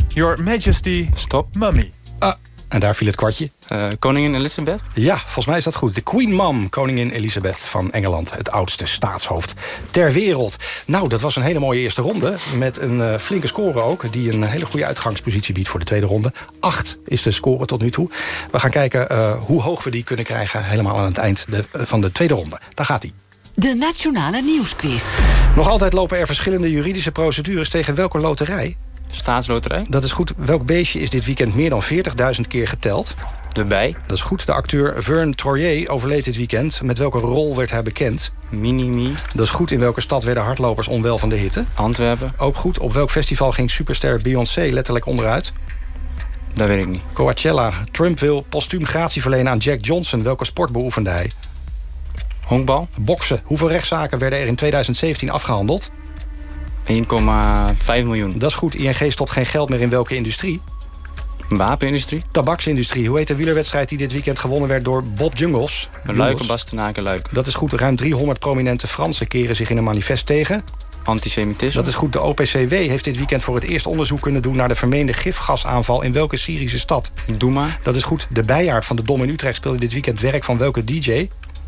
Your Majesty... Stop. Mummy. Ah, en daar viel het kwartje. Uh, koningin Elizabeth? Ja, volgens mij is dat goed. De Queen Mom, koningin Elizabeth van Engeland. Het oudste staatshoofd ter wereld. Nou, dat was een hele mooie eerste ronde. Met een uh, flinke score ook. Die een hele goede uitgangspositie biedt voor de tweede ronde. Acht is de score tot nu toe. We gaan kijken uh, hoe hoog we die kunnen krijgen. Helemaal aan het eind de, van de tweede ronde. Daar gaat hij. De Nationale Nieuwsquiz. Nog altijd lopen er verschillende juridische procedures tegen welke loterij? Staatsloterij. Dat is goed. Welk beestje is dit weekend meer dan 40.000 keer geteld? De bij. Dat is goed. De acteur Vern Troyer overleed dit weekend. Met welke rol werd hij bekend? Minimi. Dat is goed. In welke stad werden hardlopers onwel van de hitte? Antwerpen. Ook goed. Op welk festival ging superster Beyoncé letterlijk onderuit? Dat weet ik niet. Coachella. Trump wil postuum gratie verlenen aan Jack Johnson. Welke sport beoefende hij? Honkbal. Boksen. Hoeveel rechtszaken werden er in 2017 afgehandeld? 1,5 miljoen. Dat is goed. ING stopt geen geld meer in welke industrie? Wapenindustrie. Tabaksindustrie. Hoe heet de wielerwedstrijd die dit weekend gewonnen werd door Bob Jungels? Luiken, Bastenaken, Luik. Dat is goed. Ruim 300 prominente Fransen keren zich in een manifest tegen... Antisemitisme. Dat is goed. De OPCW heeft dit weekend voor het eerst onderzoek kunnen doen... naar de vermeende gifgasaanval in welke Syrische stad? Doema. Dat is goed. De bijaard van de Dom in Utrecht speelde dit weekend werk van welke DJ?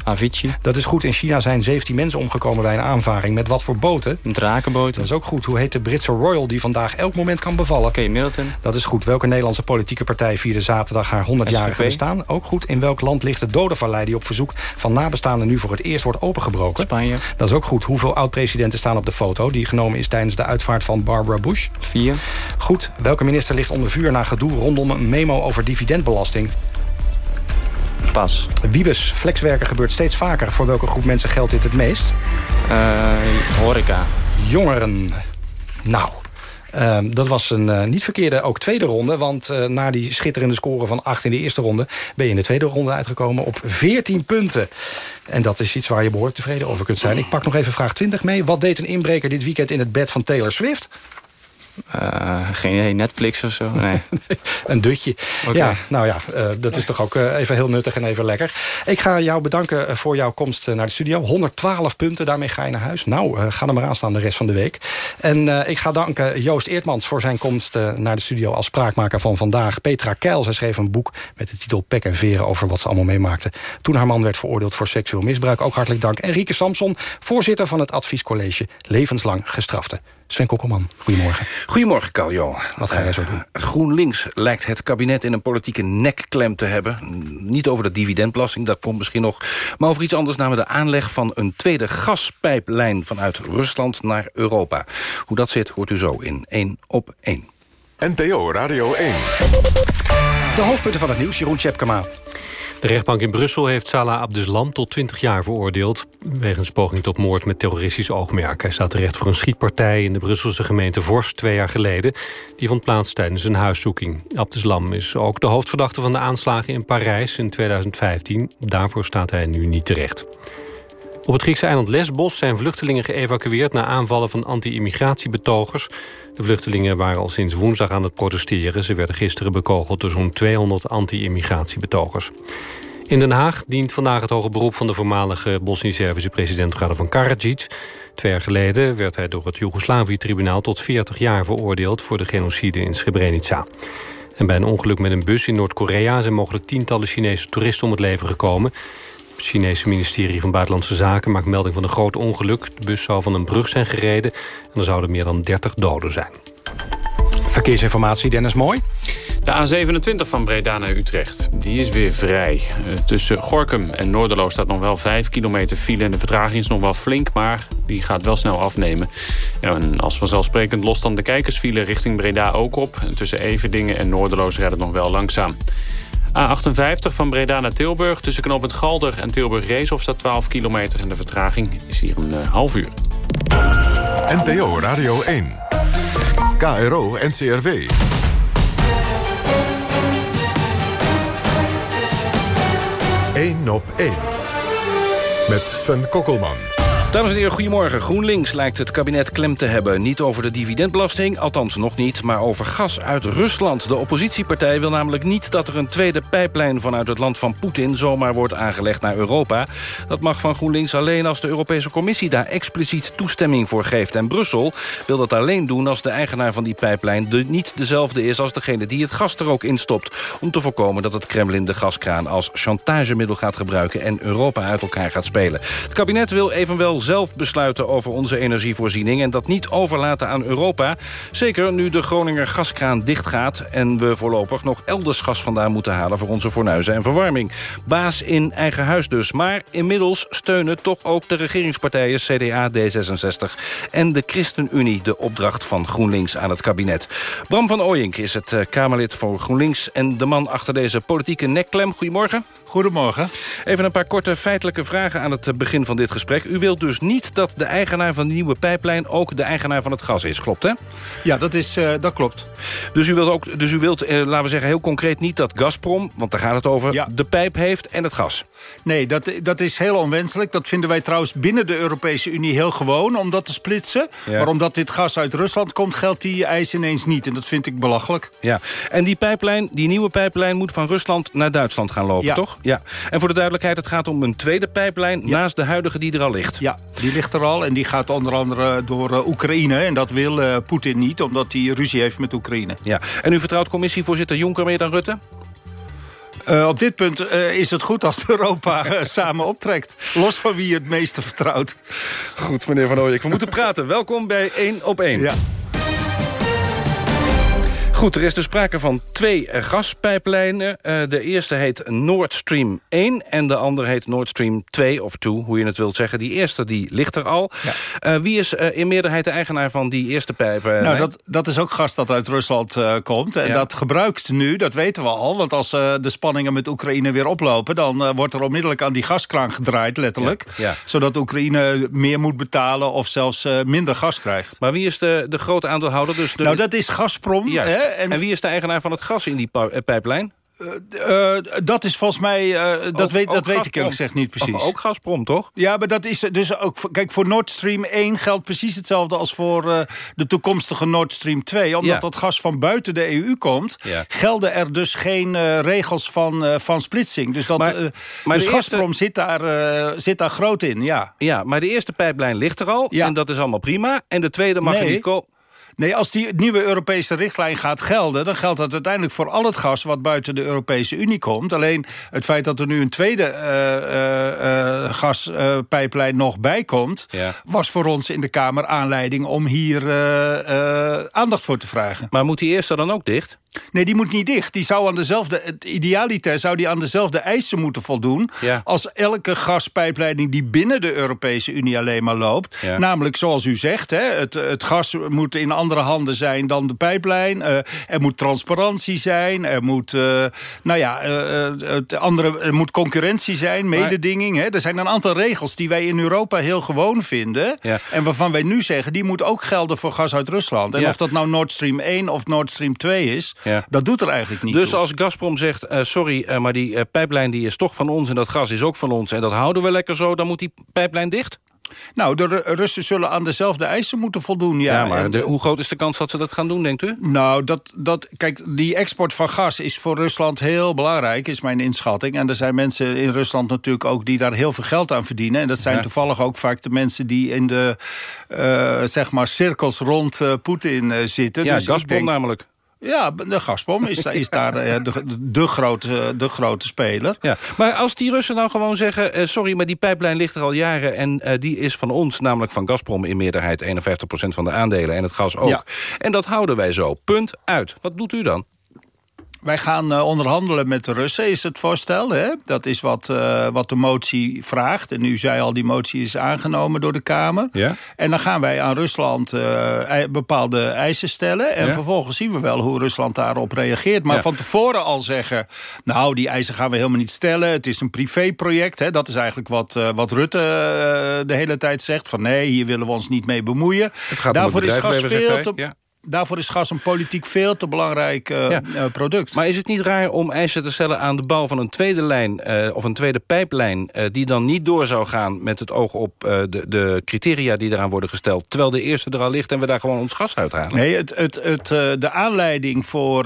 Avicii. Dat is goed. In China zijn 17 mensen omgekomen bij een aanvaring. Met wat voor boten? Drakenboten. Dat is ook goed. Hoe heet de Britse Royal die vandaag elk moment kan bevallen? Kate Middleton. Dat is goed. Welke Nederlandse politieke partij vierde zaterdag haar 100-jarige SGP. bestaan? Ook goed. In welk land ligt de dodenvallei die op verzoek van nabestaanden nu voor het eerst wordt opengebroken? Spanje. Dat is ook goed. Hoeveel oud-presidenten staan op de foto die genomen is tijdens de uitvaart van Barbara Bush? Vier. Goed. Welke minister ligt onder vuur na gedoe rondom een memo over dividendbelasting? Pas. Wiebes, flexwerken gebeurt steeds vaker. Voor welke groep mensen geldt dit het meest? Uh, horeca. Jongeren. Nou, uh, dat was een uh, niet verkeerde ook tweede ronde. Want uh, na die schitterende score van 8 in de eerste ronde... ben je in de tweede ronde uitgekomen op 14 punten. En dat is iets waar je behoorlijk tevreden over kunt zijn. Ik pak nog even vraag 20 mee. Wat deed een inbreker dit weekend in het bed van Taylor Swift? Uh, geen Netflix of zo? Nee. een dutje. Okay. Ja, nou ja, uh, dat is toch ook uh, even heel nuttig en even lekker. Ik ga jou bedanken voor jouw komst naar de studio. 112 punten, daarmee ga je naar huis. Nou, ga er maar aan staan de rest van de week. En ik ga danken Joost Eertmans voor zijn komst naar de studio... als spraakmaker van vandaag. Petra Keil, zij schreef een boek met de titel Pek en Veren... over wat ze allemaal meemaakte toen haar man werd veroordeeld voor seksueel misbruik. Ook hartelijk dank. En Rieke Samson, voorzitter van het adviescollege Levenslang Gestrafte. Sven Kokkelman, goedemorgen. Goedemorgen, Carlo. Wat ga jij zo doen? Uh, GroenLinks lijkt het kabinet in een politieke nekklem te hebben. Niet over de dividendbelasting, dat komt misschien nog. Maar over iets anders, namelijk de aanleg van een tweede gaspijplijn... vanuit Rusland naar Europa. Hoe dat zit, hoort u zo in 1 op 1. NPO Radio 1. De hoofdpunten van het nieuws, Jeroen Tjepkema. De rechtbank in Brussel heeft Salah Abdeslam tot 20 jaar veroordeeld... wegens poging tot moord met terroristisch oogmerk. Hij staat terecht voor een schietpartij in de Brusselse gemeente Vorst twee jaar geleden. Die vond plaats tijdens een huiszoeking. Abdeslam is ook de hoofdverdachte van de aanslagen in Parijs in 2015. Daarvoor staat hij nu niet terecht. Op het Griekse eiland Lesbos zijn vluchtelingen geëvacueerd... na aanvallen van anti-immigratiebetogers. De vluchtelingen waren al sinds woensdag aan het protesteren. Ze werden gisteren bekogeld door zo'n 200 anti-immigratiebetogers. In Den Haag dient vandaag het hoge beroep van de voormalige Bosnisch-Servische president Radovan Karadzic. Twee jaar geleden werd hij door het Joegoslavië-tribunaal tot 40 jaar veroordeeld voor de genocide in Srebrenica. En bij een ongeluk met een bus in Noord-Korea zijn mogelijk tientallen Chinese toeristen om het leven gekomen. Het Chinese ministerie van Buitenlandse Zaken maakt melding van een groot ongeluk. De bus zou van een brug zijn gereden en er zouden meer dan 30 doden zijn. Verkeersinformatie, Dennis Mooi. De A27 van Breda naar Utrecht, die is weer vrij. Uh, tussen Gorkum en Noorderloos staat nog wel 5 kilometer file... en de vertraging is nog wel flink, maar die gaat wel snel afnemen. En als vanzelfsprekend lost dan de kijkersfile richting Breda ook op. En tussen Everdingen en Noorderloos rijdt het nog wel langzaam. A58 van Breda naar Tilburg. Tussen knooppunt Galder en Tilburg-Reeshof staat 12 kilometer... en de vertraging is hier een uh, half uur. NPO Radio 1. KRO NCRW. Eén op één. Met Sven Kokkelman. Dames en heren, goedemorgen. GroenLinks lijkt het kabinet klem te hebben. Niet over de dividendbelasting, althans nog niet... maar over gas uit Rusland. De oppositiepartij wil namelijk niet dat er een tweede pijplijn... vanuit het land van Poetin zomaar wordt aangelegd naar Europa. Dat mag van GroenLinks alleen als de Europese Commissie... daar expliciet toestemming voor geeft. En Brussel wil dat alleen doen als de eigenaar van die pijplijn... Niet dezelfde is als degene die het gas er ook instopt... om te voorkomen dat het Kremlin de gaskraan als chantagemiddel gaat gebruiken... en Europa uit elkaar gaat spelen. Het kabinet wil evenwel zelf besluiten over onze energievoorziening... en dat niet overlaten aan Europa. Zeker nu de Groninger gaskraan dichtgaat... en we voorlopig nog elders gas vandaan moeten halen... voor onze fornuizen en verwarming. Baas in eigen huis dus. Maar inmiddels steunen toch ook de regeringspartijen... CDA, D66 en de ChristenUnie... de opdracht van GroenLinks aan het kabinet. Bram van Ooyink is het eh, Kamerlid voor GroenLinks... en de man achter deze politieke nekklem. Goedemorgen. Goedemorgen. Even een paar korte feitelijke vragen aan het begin van dit gesprek. U wilt dus niet dat de eigenaar van de nieuwe pijplijn... ook de eigenaar van het gas is, klopt hè? Ja, dat, is, uh, dat klopt. Dus u wilt, ook, dus u wilt uh, laten we zeggen, heel concreet niet dat Gazprom... want daar gaat het over, ja. de pijp heeft en het gas? Nee, dat, dat is heel onwenselijk. Dat vinden wij trouwens binnen de Europese Unie heel gewoon... om dat te splitsen. Ja. Maar omdat dit gas uit Rusland komt, geldt die eis ineens niet. En dat vind ik belachelijk. Ja, en die pijplijn, die nieuwe pijplijn... moet van Rusland naar Duitsland gaan lopen, ja. toch? Ja. En voor de duidelijkheid, het gaat om een tweede pijplijn... Ja. naast de huidige die er al ligt. Ja, die ligt er al en die gaat onder andere door uh, Oekraïne. En dat wil uh, Poetin niet, omdat hij ruzie heeft met Oekraïne. Ja. En u vertrouwt commissievoorzitter Jonker meer dan Rutte? Uh, op dit punt uh, is het goed als Europa uh, samen optrekt. Los van wie het meeste vertrouwt. Goed, meneer Van Ooyek, we moeten praten. Welkom bij 1 op 1. Ja. Goed, er is dus sprake van twee eh, gaspijplijnen. Uh, de eerste heet Nord Stream 1 en de andere heet Nord Stream 2 of 2, hoe je het wilt zeggen. Die eerste die ligt er al. Ja. Uh, wie is in meerderheid de eigenaar van die eerste pijplijn? Nou, dat, dat is ook gas dat uit Rusland komt. En ja. dat gebruikt nu, dat weten we al. Want als de spanningen met Oekraïne weer oplopen... dan wordt er onmiddellijk aan die gaskraan gedraaid, letterlijk. Ja. Zodat Oekraïne meer moet betalen of zelfs minder gas krijgt. Maar wie is de, de grote aandeelhouder? Dus de... Nou, dat is Gazprom. Hè? En, en wie is de eigenaar van het gas in die pijplijn? Uh, uh, dat is volgens mij, uh, dat, weet, dat weet ik eerlijk gezegd niet precies. Ook, ook Gazprom, toch? Ja, maar dat is dus ook... Kijk, voor Nord Stream 1 geldt precies hetzelfde als voor de toekomstige Nord Stream 2. Omdat Ja. dat gas van buiten de EU komt... Ja. gelden er dus geen regels van, van splitsing. Dus, dat, Maar- eh, maar dus eerste- Gazprom zit, daar, eh, zit daar groot in, ja. Ja, maar de eerste pijplijn ligt er al en dat is allemaal prima. En de tweede mag Nee. niet komen. Nee, als die nieuwe Europese richtlijn gaat gelden... dan geldt dat uiteindelijk voor al het gas wat buiten de Europese Unie komt. Alleen het feit dat er nu een tweede eh, gaspijplijn nog bij komt... Ja. was voor ons in de Kamer aanleiding om hier aandacht voor te vragen. Maar moet die eerste dan ook dicht? Nee, die moet niet dicht. Die zou aan dezelfde, het idealiter zou die aan dezelfde eisen moeten voldoen... Ja. als elke gaspijpleiding die binnen de Europese Unie alleen maar loopt. Ja. Namelijk, zoals u zegt, hè, het, het gas moet in andere handen zijn dan de pijplijn. Eh, er moet transparantie zijn. Er moet, eh, nou ja, eh, het andere, er moet concurrentie zijn, mededinging. Hè. Er zijn een aantal regels die wij in Europa heel gewoon vinden. Ja. En waarvan wij nu zeggen, die moeten ook gelden voor gas uit Rusland. En of dat nou Nord Stream 1 of Nord Stream 2 is... Ja. Dat doet er eigenlijk niet Dus toe. als Gazprom zegt, eh, sorry, eh, maar die eh, pijplijn die is toch van ons... en dat gas is ook van ons en dat houden we lekker zo... dan moet die pijplijn dicht? Nou, de Ru- Russen zullen aan dezelfde eisen moeten voldoen, ja. Ja, maar de, hoe groot is de kans dat ze dat gaan doen, denkt u? Nou, dat, dat, kijk, die export van gas is voor Rusland heel belangrijk, is mijn inschatting. En er zijn mensen in Rusland natuurlijk ook die daar heel veel geld aan verdienen. En dat zijn Ja. toevallig ook vaak de mensen die in de, zeg maar, cirkels rond Poetin zitten. Ja, Dus Gazprom namelijk. Ja, de Gazprom is, is daar eh, de, de, grote, de grote speler. Ja, maar als die Russen nou gewoon zeggen... eh, sorry, maar die pijplijn ligt er al jaren... en eh, die is van ons, namelijk van Gazprom in meerderheid... 51% van de aandelen en het gas ook. Ja. En dat houden wij zo. Punt uit. Wat doet u dan? Wij gaan eh, onderhandelen met de Russen, is het voorstel. Hè? Dat is wat, eh, wat de motie vraagt. En u zei al, die motie is aangenomen door de Kamer. Ja? En dan gaan wij aan Rusland eh, bepaalde eisen stellen. En Ja. vervolgens zien we wel hoe Rusland daarop reageert. Maar Ja. van tevoren al zeggen... nou, die eisen gaan we helemaal niet stellen. Het is een privéproject. Hè? Dat is eigenlijk wat, wat Rutte de hele tijd zegt. Van nee, hier willen we ons niet mee bemoeien. Daarvoor is gas veel te... Daarvoor is gas een politiek veel te belangrijk eh, Ja. eh, product. Maar is het niet raar om eisen te stellen aan de bouw van een tweede lijn... eh, of een tweede pijplijn die dan niet door zou gaan... met het oog op de, de criteria die eraan worden gesteld... terwijl de eerste er al ligt en we daar gewoon ons gas uithalen? Nee, het, het, het, de aanleiding voor,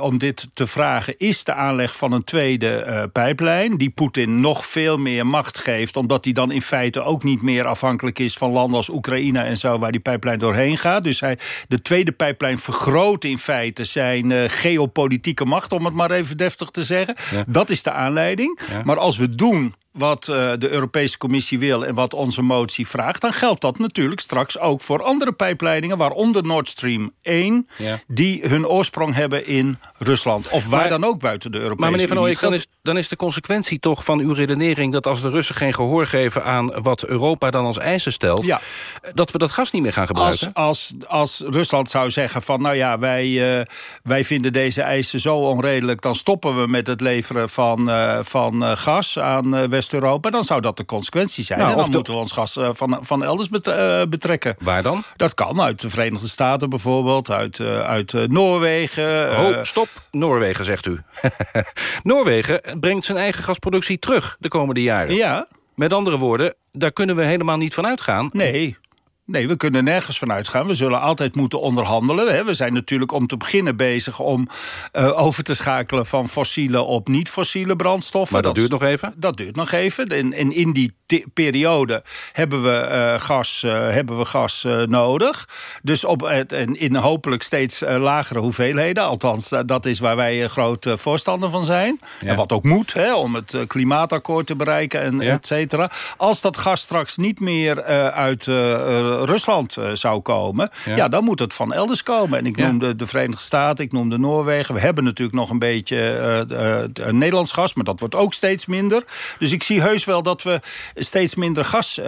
om dit te vragen is de aanleg van een tweede pijplijn... die Poetin nog veel meer macht geeft... omdat hij dan in feite ook niet meer afhankelijk is van landen als Oekraïne en zo... waar die pijplijn doorheen gaat. Dus hij, de tweede pijplijn vergroot in feite zijn eh, geopolitieke macht... om het maar even deftig te zeggen. Ja. Dat is de aanleiding. Ja. Maar als we doen wat eh, de Europese Commissie wil en wat onze motie vraagt... dan geldt dat natuurlijk straks ook voor andere pijpleidingen... waaronder Nord Stream 1, Ja. die hun oorsprong hebben in Rusland. Of waar Maar- dan ook buiten de Europese Maar meneer Van Unie. Ooyek, dan is, dan is de consequentie toch van uw redenering... dat als de Russen geen gehoor geven aan wat Europa dan als eisen stelt... Ja. dat we dat gas niet meer gaan gebruiken? Als, als, als Rusland zou zeggen van, nou ja, wij, eh, wij vinden deze eisen zo onredelijk... dan stoppen we met het leveren van, eh, van gas aan eh, West-Europa... dan zou dat de consequentie zijn. Nou, en dan de- moeten we ons gas eh, van, van elders eh, betrekken. Waar dan? Dat kan uit de Verenigde Staten bijvoorbeeld, uit, eh, uit Noorwegen. Oh, stop. Noorwegen, zegt u. Noorwegen brengt zijn eigen gasproductie terug de komende jaren. Ja. Met andere woorden, daar kunnen we helemaal niet van uitgaan. Nee. Nee, we kunnen nergens vanuit gaan. We zullen altijd moeten onderhandelen. We zijn natuurlijk om te beginnen bezig om uh, over te schakelen van fossiele op niet-fossiele brandstoffen. Maar dat, dat, duurt nog even? Dat duurt nog even. En, en in die periode hebben we uh, gas, uh, hebben we gas nodig. Dus op en in hopelijk steeds lagere hoeveelheden. Althans, dat is waar wij groot voorstander van zijn. Ja. En wat ook moet, hè, om het klimaatakkoord te bereiken, en ja. et cetera. Als dat gas straks niet meer uit Rusland uh, zou komen... Ja. dan moet het van elders komen. En ik noemde de Verenigde Staten, ik noemde Noorwegen. We hebben natuurlijk nog een beetje uh, Nederlands gas... maar dat wordt ook steeds minder. Dus ik zie heus wel dat we steeds minder gas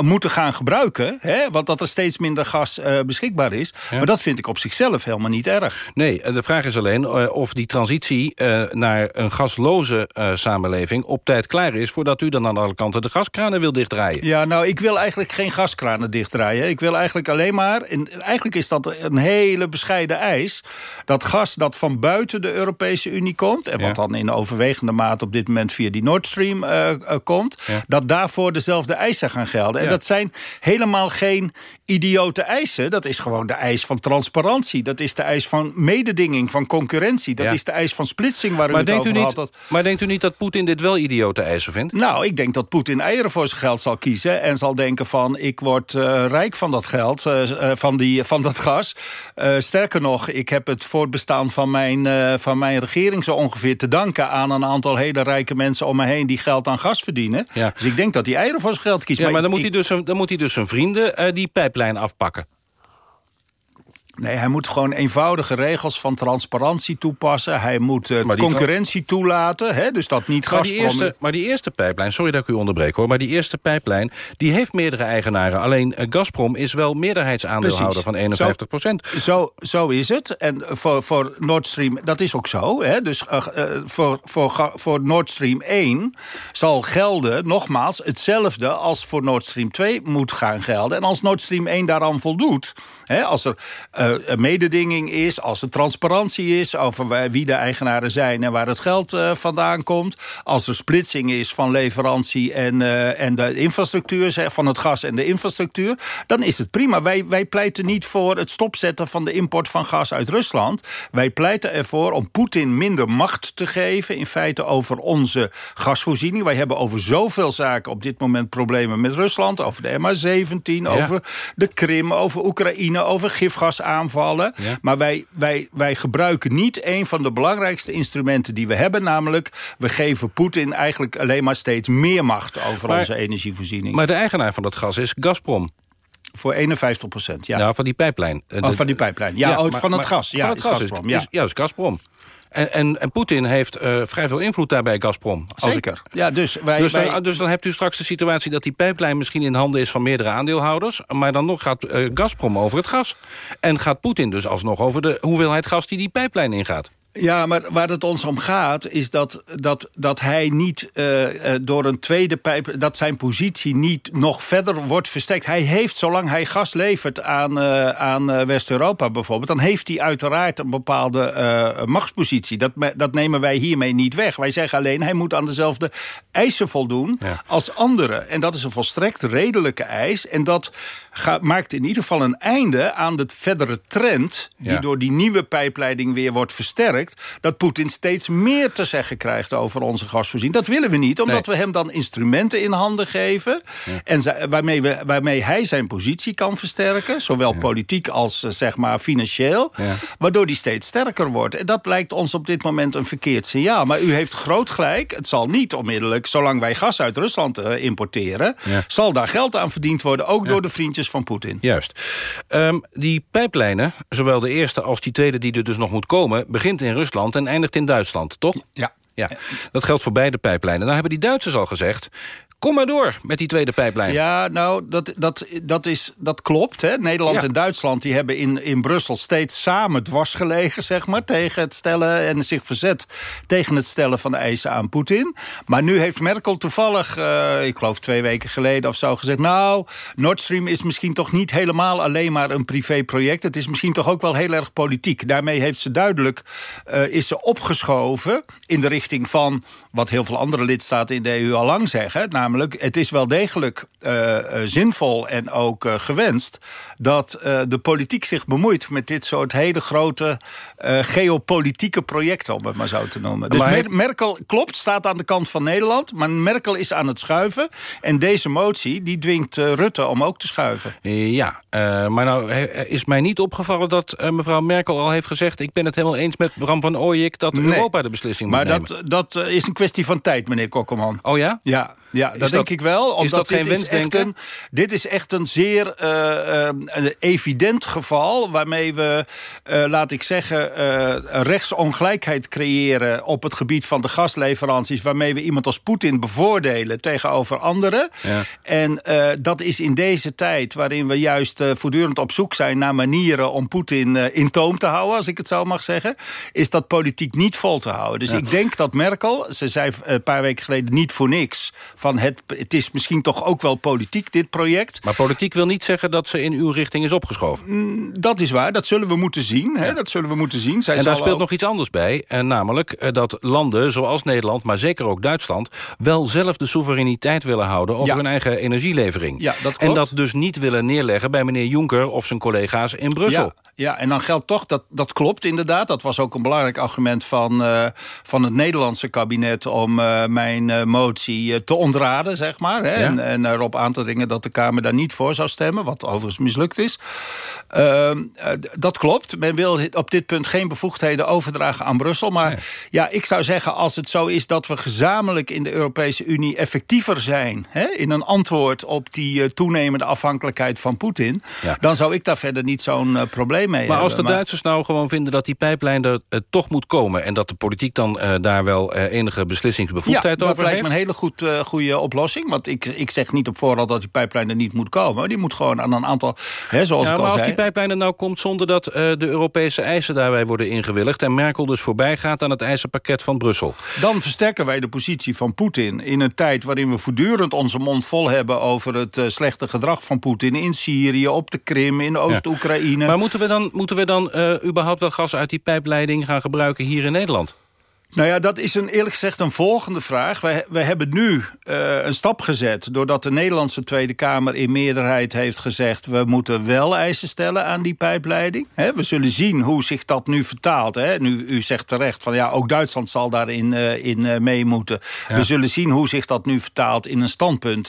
moeten gaan gebruiken. Hè? Want dat er steeds minder gas beschikbaar is. Maar dat vind ik op zichzelf helemaal niet erg. Nee, de vraag is alleen of die transitie naar een gasloze samenleving... op tijd klaar is voordat u dan aan alle kanten de gaskranen wil dichtdraaien. Ja, nou, ik wil eigenlijk geen gaskranen dichtdraaien. Ik wil eigenlijk alleen maar... En eigenlijk is dat een hele bescheiden eis... dat gas dat van buiten de Europese Unie komt... en wat dan in overwegende mate op dit moment via die Nord Stream uh, uh, komt... dat daarvoor dezelfde eisen gaan gelden. En dat zijn helemaal geen idiote eisen. Dat is gewoon de eis van transparantie. Dat is de eis van mededinging, van concurrentie. Dat is de eis van splitsing waar u het over had. Dat... Maar denkt u niet dat Poetin dit wel idiote eisen vindt? Nou, ik denk dat Poetin eieren voor zijn geld zal kiezen... en zal denken van, ik word uh, rijk van dat geld, uh, van, die, van dat gas. Uh, sterker nog, ik heb het voortbestaan van mijn, van mijn regering... zo ongeveer te danken aan een aantal hele rijke mensen om me heen... die geld aan gas verdienen. Ja. Dus ik denk dat hij eieren voor zijn geld kiest. Ja, maar, maar dan, moet hij dus, dan moet hij dus zijn vrienden die pijp pijplijn afpakken. Nee, hij moet gewoon eenvoudige regels van transparantie toepassen. Hij moet uh, concurrentie toelaten, hè, dus dat niet Gazprom... Maar die, eerste, maar die eerste pijplijn, sorry dat ik u onderbreek hoor... maar die eerste pijplijn, die heeft meerdere eigenaren. Alleen uh, Gazprom is wel meerderheidsaandeelhouder van 51 procent. Zo, zo, is het. En voor, voor Nord Stream, dat is ook zo. Hè, dus uh, voor, voor, voor Nord Stream 1 zal gelden, nogmaals, hetzelfde... als voor Nord Stream 2 moet gaan gelden. En als Nord Stream 1 daaraan voldoet... Hè, als er uh, mededinging is, als er transparantie is... over wie de eigenaren zijn en waar het geld uh, vandaan komt... als er splitsing is van leverantie en, uh, en de infrastructuur... van het gas en de infrastructuur, dan is het prima. Wij, wij pleiten niet voor het stopzetten van de import van gas uit Rusland. Wij pleiten ervoor om Poetin minder macht te geven... in feite over onze gasvoorziening. Wij hebben over zoveel zaken op dit moment problemen met Rusland... over de MH17, ja. over de Krim, over Oekraïne, over gifgas aanvallen. Maar wij, wij, wij gebruiken niet een van de belangrijkste instrumenten die we hebben. Namelijk, we geven Poetin eigenlijk alleen maar steeds meer macht over onze energievoorziening. Maar de eigenaar van dat gas is Gazprom. Voor 51 procent, ja. Nou, van die pijplijn. Oh, van die pijplijn. Ja, ja oh, van het gas. Ja, van het gas Gazprom. Is, ja. Is, ja, is Gazprom. En, en, en Poetin heeft uh, vrij veel invloed daarbij, Gazprom. Zeker. Ik... Ja, dus, wij, dus, wij... dan, dus dan hebt u straks de situatie dat die pijplijn misschien in handen is van meerdere aandeelhouders. Maar dan nog gaat uh, Gazprom over het gas. En gaat Poetin dus alsnog over de hoeveelheid gas die die pijplijn ingaat. Ja, maar waar het ons om gaat is dat, dat, dat hij niet uh, door een tweede pijp... dat zijn positie niet nog verder wordt versterkt. Hij heeft, zolang hij gas levert aan, uh, aan West-Europa bijvoorbeeld... dan heeft hij uiteraard een bepaalde machtspositie. Dat, dat nemen wij hiermee niet weg. Wij zeggen alleen, hij moet aan dezelfde eisen voldoen ja. als anderen. En dat is een volstrekt redelijke eis. En dat maakt in ieder geval een einde aan de verdere trend... die ja. door die nieuwe pijpleiding weer wordt versterkt... dat Poetin steeds meer te zeggen krijgt over onze gasvoorziening. Dat willen we niet, omdat nee. we hem dan instrumenten in handen geven... Ja. En waarmee, we, waarmee hij zijn positie kan versterken... zowel ja. politiek als zeg maar financieel... waardoor die steeds sterker wordt. En dat lijkt ons op dit moment een verkeerd signaal. Maar u heeft groot gelijk, het zal niet onmiddellijk... zolang wij gas uit Rusland uh, importeren... zal daar geld aan verdiend worden, ook door de vriendjes van Poetin. Juist. Um, die pijplijnen, zowel de eerste als die tweede die er dus nog moet komen... begint in Rusland en eindigt in Duitsland, toch? Ja. Ja, dat geldt voor beide pijplijnen. Nou hebben die Duitsers al gezegd... Kom maar door met die tweede pijplijn. Ja, nou, dat, dat, dat, is, dat klopt. Hè. Nederland ja. en Duitsland die hebben in, in Brussel steeds samen dwars gelegen... Zeg maar, tegen het stellen en zich verzet tegen het stellen van de eisen aan Poetin. Maar nu heeft Merkel toevallig, uh, ik geloof twee weken geleden of zo... gezegd, nou, Nord Stream is misschien toch niet helemaal alleen maar een privéproject. Het is misschien toch ook wel heel erg politiek. Daarmee heeft ze duidelijk, uh, is ze opgeschoven in de richting van... wat heel veel andere lidstaten in de EU al lang zeggen... namelijk Namelijk, het is wel degelijk uh, zinvol en ook uh, gewenst... dat de politiek zich bemoeit met dit soort hele grote geopolitieke projecten... om het maar zo te noemen. Dus Mer Merkel, klopt, staat aan de kant van Nederland... maar Merkel is aan het schuiven. En deze motie die dwingt Rutte om ook te schuiven. Ja, maar nou is mij niet opgevallen dat mevrouw Merkel al heeft gezegd... ik ben het helemaal eens met Bram van Ooyek... dat nee, Europa de beslissing moet nemen. Maar dat, dat is een kwestie van tijd, meneer Kokkelman. Oh ja? Ja, ja, dat, denk ik wel. Omdat is dat dit geen wensdenken? Een, dit is echt een zeer uh, uh, evident geval... waarmee we, uh, laat ik zeggen, rechtsongelijkheid creëren... op het gebied van de gasleveranties... waarmee we iemand als Poetin bevoordelen tegenover anderen. Ja. En dat is in deze tijd waarin we juist voortdurend op zoek zijn... naar manieren om Poetin in toom te houden, als ik het zo mag zeggen... is dat politiek niet vol te houden. Dus ja. ik denk dat Merkel, ze zei een paar weken geleden niet voor niks van het, het is misschien toch ook wel politiek, dit project. Maar politiek wil niet zeggen dat ze in uw richting is opgeschoven? Mm, dat is waar, dat zullen we moeten zien. Hè? Dat zullen we moeten zien. Zij en daar speelt ook... nog iets anders bij. En namelijk eh, dat landen zoals Nederland, maar zeker ook Duitsland... wel zelf de soevereiniteit willen houden over Ja. hun eigen energielevering. Ja, dat en dat dus niet willen neerleggen bij meneer Juncker of zijn collega's in Brussel. Ja, ja, en dan geldt toch, dat, dat klopt inderdaad. Dat was ook een belangrijk argument van, eh, van het Nederlandse kabinet... om eh, mijn eh, motie eh, te ontraden, zeg maar. Hè? Ja. En, en erop aan te dringen dat de Kamer daar niet voor zou stemmen... wat overigens mislukt is. Ehm, eh, dat klopt. Men wil op dit punt geen bevoegdheden overdragen aan Brussel. Maar ja, ik zou zeggen, als het zo is dat we gezamenlijk... in de Europese Unie effectiever zijn... Hè, in een antwoord op die eh, toenemende afhankelijkheid van Poetin... Ja. dan zou ik daar verder niet zo'n eh, probleem mee Maar als de hebben. Duitsers nou gewoon vinden dat die pijplijn er toch moet komen... en dat de politiek dan daar wel enige beslissingsbevoegdheid ja, dat over lijkt heeft... me een hele goed, goede oplossing. Want ik, ik zeg niet op voorhand dat die pijplijn er niet moet komen. Maar die moet gewoon aan een aantal, hè, zoals ja, ik maar al als zei... die pijplijn er nou komt zonder dat eh, de Europese eisen daarbij worden ingewilligd... en Merkel dus voorbij gaat aan het eisenpakket van Brussel. Dan versterken wij de positie van Poetin in een tijd waarin we voortdurend onze mond vol hebben over het eh, slechte gedrag van Poetin in Syrië, op de Krim, in Oost-Oekraïne. Maar moeten we dan, moeten we dan eh, überhaupt wel gas uit die pijpleiding gaan gebruiken hier in Nederland? Nou ja, dat is een, eerlijk gezegd een volgende vraag. Wij, wij hebben nu uh, een stap gezet... doordat de Nederlandse Tweede Kamer in meerderheid heeft gezegd... we moeten wel eisen stellen aan die pijpleiding. He, we zullen zien hoe zich dat nu vertaalt. He. Nu, u zegt terecht van ja, ook Duitsland zal daarin uh, in, uh, mee moeten. Ja. We zullen zien hoe zich dat nu vertaalt in een standpunt...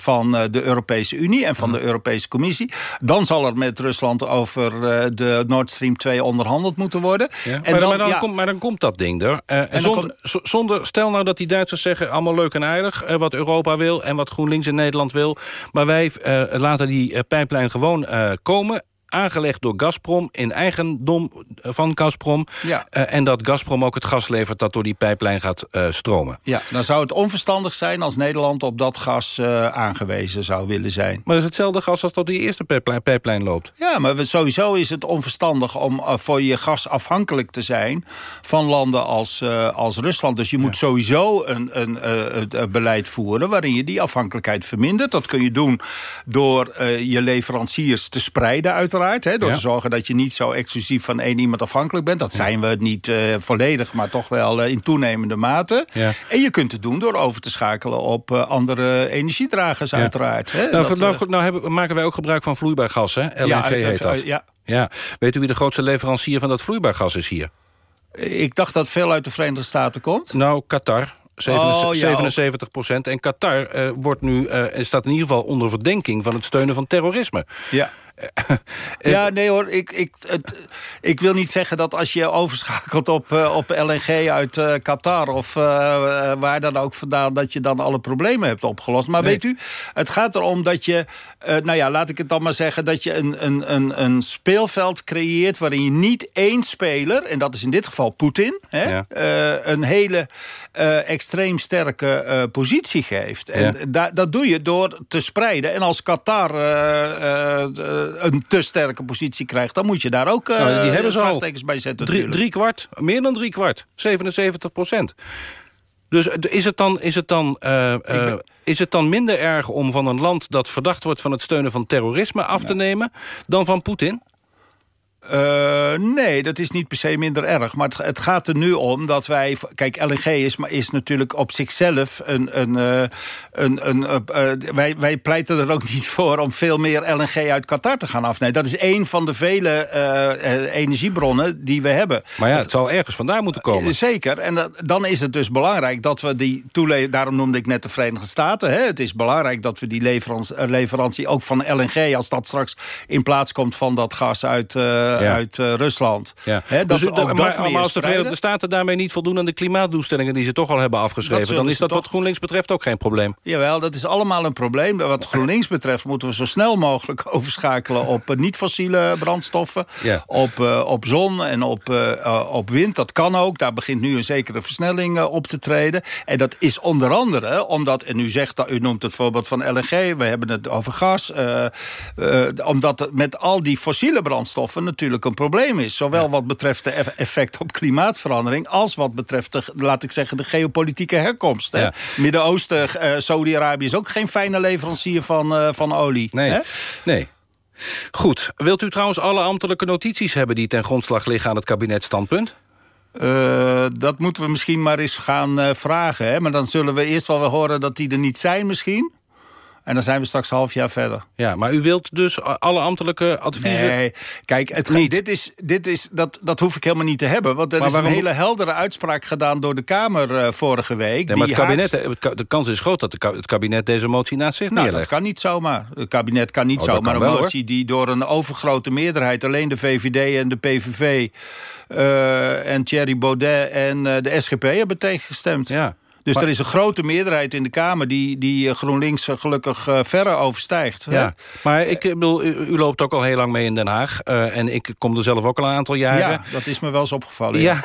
van de Europese Unie en van de Europese Commissie. Dan zal er met Rusland over de Nord Stream 2 onderhandeld moeten worden. Ja. En maar, dan, maar, dan maar dan komt dat ding Uh, en zonder, zonder, stel nou dat die Duitsers zeggen... allemaal leuk en aardig, uh, wat Europa wil en wat GroenLinks in Nederland wil. Maar wij uh, laten die pijplijn gewoon komen aangelegd door Gazprom in eigendom van Gazprom. Ja. Uh, en dat Gazprom ook het gas levert dat door die pijplijn gaat uh, stromen. Ja, dan zou het onverstandig zijn als Nederland op dat gas uh, aangewezen zou willen zijn. Maar dat is hetzelfde gas als dat die eerste pijplijn, pijplijn loopt. Ja, maar sowieso is het onverstandig om voor je gas afhankelijk te zijn van landen als, als Rusland. Dus je moet sowieso een, een, een, beleid voeren waarin je die afhankelijkheid vermindert. Dat kun je doen door je leveranciers te spreiden uiteraard Hè, door Ja. te zorgen dat je niet zo exclusief van één iemand afhankelijk bent. Dat zijn we niet uh, volledig, maar toch wel uh, in toenemende mate. Ja. En je kunt het doen door over te schakelen op uh, andere energiedragers Ja. uiteraard. Hè. Nou, Dat, nou, eh, goed, nou hebben, maken wij ook gebruik van vloeibaar gas, hè? LNG Ja, heet dat. eh, ja. ja. Weet u wie de grootste leverancier van dat vloeibaar gas is hier? Ik dacht dat veel uit de Verenigde Staten komt. Nou, Qatar. 77, Oh, ja. 77 procent. En Qatar eh, wordt nu, eh, staat in ieder geval onder verdenking... van het steunen van terrorisme. Ja. Ja, nee hoor, ik, ik, het, ik wil niet zeggen dat als je overschakelt op, uh, op LNG uit uh, Qatar... of uh, waar dan ook vandaan, dat je dan alle problemen hebt opgelost. Maar Nee. weet u, het gaat erom dat je... nou ja, laat ik het dan maar zeggen... dat je een, een, een, een speelveld creëert waarin je niet één speler... en dat is in dit geval Poetin... Hè, Ja. een hele extreem sterke positie geeft. En Ja. da- dat doe je door te spreiden. En als Qatar eh, eh, een te sterke positie krijgt... dan moet je daar ook eh Nou, die hebben ze al. vraagtekens bij zetten. Drie, drie kwart, meer dan drie kwart. 77 procent. Dus eh, is het dan, is het dan, eh, eh, is het dan minder erg om van een land dat verdacht wordt van het steunen van terrorisme af te nemen dan van Poetin? Uh, nee, dat is niet per se minder erg. Maar het, het, gaat er nu om dat wij... Kijk, LNG is, is natuurlijk op zichzelf een... een, uh, een, een uh, wij, wij pleiten er ook niet voor om veel meer LNG uit Qatar te gaan afnemen. Dat is één van de vele energiebronnen die we hebben. Maar ja, het, het zou ergens vandaan moeten komen. Zeker. En dan is het dus belangrijk dat we die toeleveren... Daarom noemde ik net de Verenigde Staten. Hè? Het is belangrijk dat we die leverantie, leverantie ook van LNG... als dat straks in plaats komt van dat gas uit. Uit uh, Rusland. Ja. dat dus, ook maar, maar als de Verenigde Staten daarmee niet voldoen aan de klimaatdoelstellingen... die ze toch al hebben afgeschreven... dan is dat wat GroenLinks betreft ook geen probleem. Jawel, dat is allemaal een probleem. Wat GroenLinks betreft moeten we zo snel mogelijk overschakelen... op uh, niet-fossiele brandstoffen, ja. op, uh, op zon en op, op wind. Dat kan ook. Daar begint nu een zekere versnelling op te treden. En dat is onder andere omdat... en u, zegt, dat, u noemt het voorbeeld van LNG... we hebben het over gas... omdat met al die fossiele brandstoffen natuurlijk een probleem is. Zowel wat betreft de effect op klimaatverandering... als wat betreft, de, laat ik zeggen, de geopolitieke herkomst. Ja. Midden-Oosten, uh, Saudi-Arabië is ook geen fijne leverancier van, uh, van olie. Nee, hè? nee. Goed. Wilt u trouwens alle ambtelijke notities hebben... die ten grondslag liggen aan het kabinetstandpunt? Uh, dat moeten we misschien maar eens gaan uh, vragen. Hè? Maar dan zullen we eerst wel horen dat die er niet zijn misschien. En dan zijn we straks half jaar verder. Ja, maar u wilt dus alle ambtelijke adviezen... Nee, kijk, het, niet. Dit is, dit is, dat, dat hoef ik helemaal niet te hebben. Want er is een hele heldere uitspraak gedaan door de Kamer uh, vorige week. Nee, maar het kabinet, de kans is groot dat het kabinet deze motie naast zich nou, neerlegt. dat kan niet zomaar. Het kabinet kan niet oh, zomaar een motie die door een overgrote meerderheid... alleen de VVD en de PVV... Uh, en Thierry Baudet en uh, de SGP hebben tegengestemd. Ja. Dus er is een grote meerderheid in de Kamer... die, die GroenLinks gelukkig uh, verre overstijgt. Ja, maar ik bedoel, u, u, loopt ook al heel lang mee in Den Haag. Uh, en ik kom er zelf ook al een aantal jaren. Ja, dat is me wel eens opgevallen. Ja.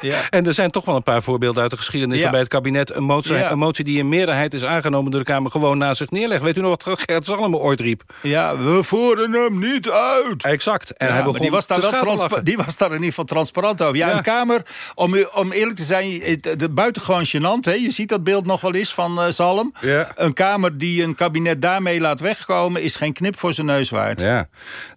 ja. en er zijn toch wel een paar voorbeelden uit de geschiedenis... Ja. bij het kabinet een motie, een motie die in meerderheid is aangenomen... door de Kamer gewoon naast zich neerlegt. Weet u nog wat Gert Zalmen ooit riep? Ja, we voeren hem niet uit. Exact. En hij die, was daar wel die was daar in ieder geval transparant over. Ja, een Kamer, om, om eerlijk te zijn, het, het buitengewoon gênant... Hè? Je ziet dat beeld nog wel eens van uh, Zalm. Ja. Een Kamer die een kabinet daarmee laat wegkomen... is geen knip voor zijn neus waard. Ja.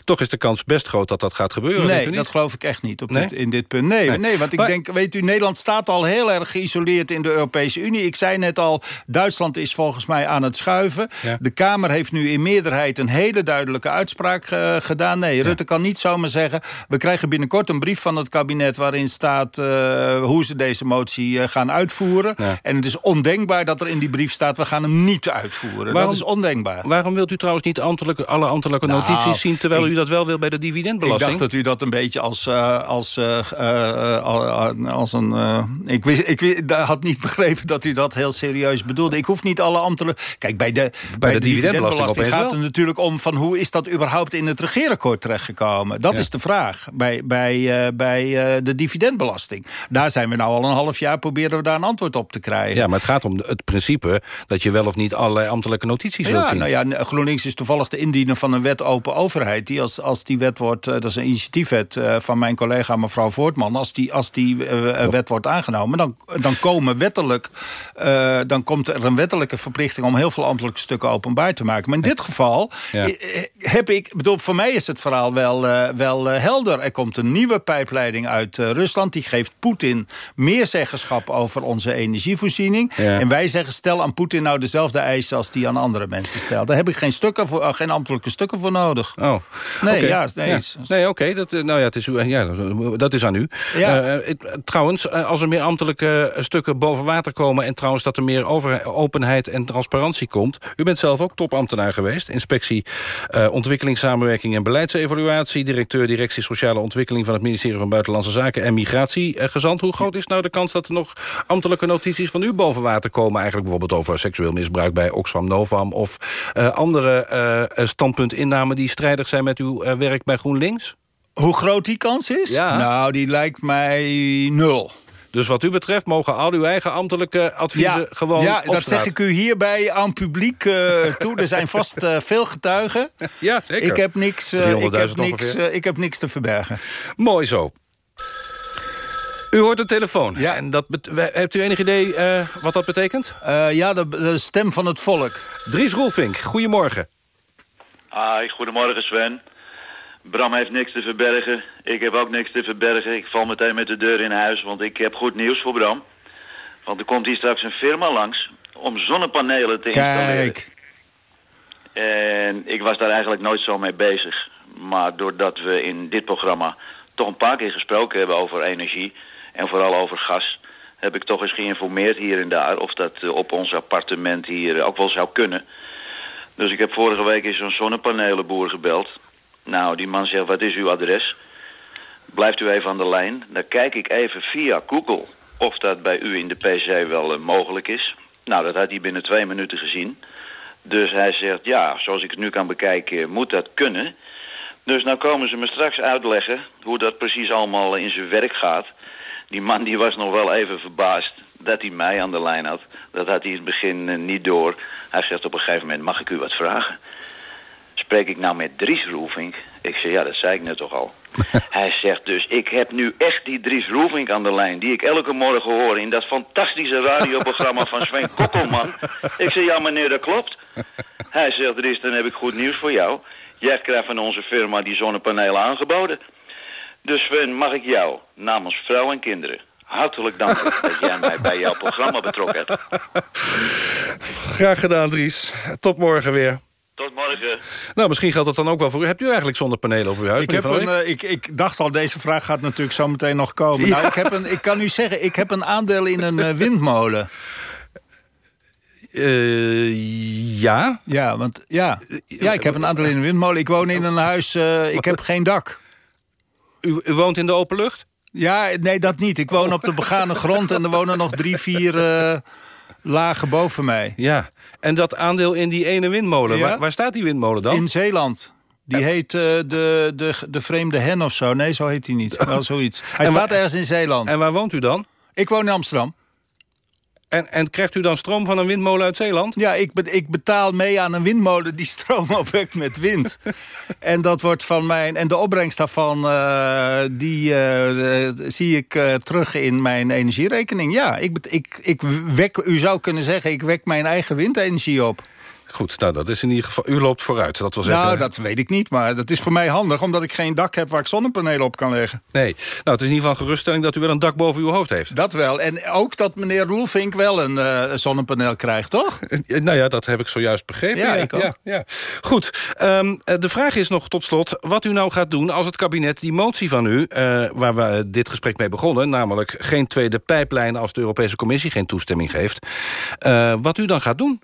Toch is de kans best groot dat dat gaat gebeuren. Nee, dat geloof ik echt niet op nee? dit, in dit punt. Nee, nee. nee want ik maar... denk, weet u, Nederland staat al heel erg geïsoleerd in de Europese Unie. Ik zei net al, Duitsland is volgens mij aan het schuiven. Ja. De Kamer heeft nu in meerderheid een hele duidelijke uitspraak uh, gedaan. Nee, Rutte kan niet zomaar zeggen... we krijgen binnenkort een brief van het kabinet waarin staat... Uh, hoe ze deze motie gaan uitvoeren. En het is ondenkbaar dat er in die brief staat... we gaan hem niet uitvoeren. Waarom, dat is ondenkbaar. Waarom wilt u trouwens niet ambtelijke, alle ambtelijke nou, notities zien... terwijl ik, u dat wel wil bij de dividendbelasting? Ik dacht dat u dat een beetje als, uh, als, uh, uh, als een... ik, wist, ik wist, had niet begrepen dat u dat heel serieus bedoelde. Ik hoef niet alle ambtelijke... Kijk, bij de, bij, bij de, de dividendbelasting, gaat het natuurlijk om... van hoe is dat überhaupt in het regeerakkoord terechtgekomen? Dat ja. is de vraag bij, bij, bij de dividendbelasting. Daar zijn we nou al een half jaar... proberen we daar een antwoord op te krijgen. Ja, maar het gaat om het principe dat je wel of niet allerlei ambtelijke notities ja, wilt zien. Nou ja, GroenLinks is toevallig de indiener van een wet open overheid. Die als, als die wet wordt, dat is een initiatiefwet uh, van mijn collega mevrouw Voortman. Als die, als die uh, wet wordt aangenomen, dan, dan, komen wettelijk, uh, dan komt er een wettelijke verplichting om heel veel ambtelijke stukken openbaar te maken. Maar in dit geval ja. heb ik, bedoel, voor mij is het verhaal wel, wel helder. Er komt een nieuwe pijpleiding uit Rusland. Die geeft Poetin meer zeggenschap over onze energievoorziening. Ja. En wij zeggen, stel aan Poetin nou dezelfde eisen als die aan andere mensen stelt. Daar heb ik geen, stukken voor, geen ambtelijke stukken voor nodig. Oh, nee, okay. ja, nee, ja. nee oké, okay. dat, nou ja, het is, ja, dat is aan u. Ja. Uh, trouwens, als er meer ambtelijke stukken boven water komen... en trouwens dat er meer over, openheid en transparantie komt... u bent zelf ook topambtenaar geweest. Inspectie uh, Ontwikkelingssamenwerking en Beleidsevaluatie... directeur Directie Sociale Ontwikkeling... van het ministerie van Buitenlandse Zaken en Migratiegezant. Hoe groot is nou de kans dat er nog ambtelijke notities van u boven water komen... eigenlijk bijvoorbeeld over seksueel misbruik bij Oxfam Novam... of uh, andere uh, standpuntinnamen die strijdig zijn met uw werk bij GroenLinks? Hoe groot die kans is? Ja. Nou, die lijkt mij nul. Dus wat u betreft mogen al uw eigen ambtelijke adviezen ja, gewoon Ja, dat zeg ik u hierbij aan publiek uh, toe. Er zijn vast uh, veel getuigen. Ja, zeker. Ik heb niks, uh, ik heb niks, ik heb niks te verbergen. Mooi zo. U hoort de telefoon. Ja. En dat hebt u enig idee uh, wat dat betekent? Uh, ja, de, de, stem van het volk. Dries Roelvink, goedemorgen. Hi, goedemorgen Sven. Bram heeft niks te verbergen. Ik heb ook niks te verbergen. Ik val meteen met de deur in huis, want ik heb goed nieuws voor Bram. Want er komt hier straks een firma langs om zonnepanelen te installeren. Kijk. En ik was daar eigenlijk nooit zo mee bezig. Maar doordat we in dit programma toch een paar keer gesproken hebben over energie... en vooral over gas... heb ik toch eens geïnformeerd hier en daar... of dat eh, op ons appartement hier ook wel zou kunnen. Dus ik heb vorige week eens zo'n zonnepanelenboer gebeld. Nou, die man zegt, wat is uw adres? Blijft u even aan de lijn. Dan kijk ik even via Google of dat bij u in de PC wel eh, mogelijk is. Nou, dat had hij binnen twee minuten gezien. Dus hij zegt, ja, zoals ik het nu kan bekijken, moet dat kunnen. Dus nou komen ze me straks uitleggen hoe dat precies allemaal in zijn werk gaat. Die man die was nog wel even verbaasd dat hij mij aan de lijn had. Dat had hij in het begin eh, niet door. Hij zegt op een gegeven moment, mag ik u wat vragen? Spreek ik nou met Dries Roelvink? Ik zeg, ja, dat zei ik net toch al. Hij zegt dus, ik heb nu echt die Dries Roelvink aan de lijn... die ik elke morgen hoor in dat fantastische radioprogramma van Sven Kokkelman. Ik zeg, ja meneer, dat klopt. Hij zegt, Dries, dan heb ik goed nieuws voor jou. Jij krijgt van onze firma die zonnepanelen aangeboden. Dus Sven, mag ik jou namens vrouw en kinderen... hartelijk danken dat jij mij bij jouw programma betrokken hebt. Graag gedaan, Dries. Tot morgen weer. Tot morgen. Nou, misschien geldt dat dan ook wel voor u. Hebt u eigenlijk zonnepanelen op uw huis? Ik, heb een, eh, ik, ik dacht al, deze vraag gaat natuurlijk zo meteen nog komen. Ja. Nou, ik, heb een, ik kan u zeggen, ik heb een aandeel in een eh, windmolen. Eh, ja? Ja, want ja. ja, ik heb een aandeel in een windmolen. Ik woon in een huis, eh, ik heb geen dak. U, u woont in de open lucht? Ja, nee, dat niet. Ik woon op de begane grond en er wonen nog drie, vier eh, lagen boven mij. Ja. En dat aandeel in die ene windmolen, Ja. waar, waar staat die windmolen dan? In Zeeland. Die heet eh, de, de, de Vreemde Hen of zo. Nee, zo heet hij niet. Wel zoiets. Hij En staat waar- ergens in Zeeland. En waar woont u dan? Ik woon in Amsterdam. En, en krijgt u dan stroom van een windmolen uit Zeeland? Ja, ik, ik betaal mee aan een windmolen die stroom opwekt met wind. en dat wordt van mijn. En de opbrengst daarvan eh, die eh, eh, zie ik terug in mijn energierekening. Ja, ik, ik, ik wek, u zou kunnen zeggen, ik wek mijn eigen windenergie op. Goed, nou dat is in ieder geval... U loopt vooruit, dat wil zeggen... Nou, dat weet ik niet, maar dat is voor mij handig... omdat ik geen dak heb waar ik zonnepanelen op kan leggen. Nee, nou het is in ieder geval geruststelling dat u wel een dak boven uw hoofd heeft. Dat wel. En ook dat meneer Roelvink wel een eh, zonnepaneel krijgt, toch? Nou ja, dat heb ik zojuist begrepen. Ja, ik ook. Ja, ja. Goed, ehm, eh, de vraag is nog tot slot wat u nou gaat doen... als het kabinet die motie van u, eh, waar we dit gesprek mee begonnen... namelijk geen tweede pijplijn als de Europese Commissie geen toestemming geeft... eh, wat u dan gaat doen?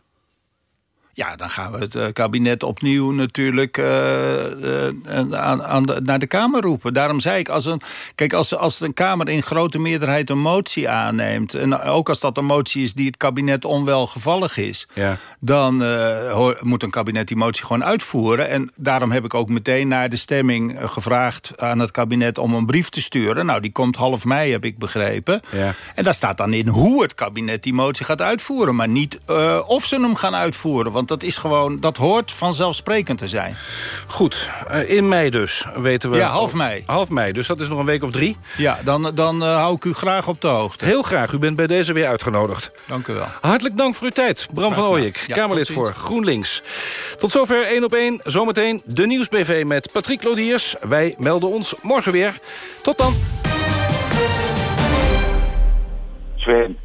Ja, dan gaan we het eh, kabinet opnieuw natuurlijk eh, eh, aan, aan de, naar de Kamer roepen. Daarom zei ik, als een, kijk, als, als een Kamer in grote meerderheid een motie aanneemt... en ook als dat een motie is die het kabinet onwelgevallig is... Ja. dan hoor- moet een kabinet die motie gewoon uitvoeren. En daarom heb ik ook meteen na de stemming gevraagd aan het kabinet... om een brief te sturen. Nou, die komt half mei, heb ik begrepen. Ja. En daar staat dan in hoe het kabinet die motie gaat uitvoeren. Maar niet of ze hem gaan uitvoeren. Want dat is gewoon, dat hoort vanzelfsprekend te zijn. Goed, eh, in mei dus, weten we... Ja, half mei. Half mei, dus dat is nog een week of drie. Ja, dan, dan eh, hou ik u graag op de hoogte. Heel graag, u bent bij deze weer uitgenodigd. Dank u wel. Hartelijk dank voor uw tijd. Bram Graag van. Ooyek, Ja, Kamerlid voor GroenLinks. Tot zover 1 op 1. Zometeen de Nieuwsbv met Patrick Lodiers. Wij melden ons morgen weer. Tot dan. Sven,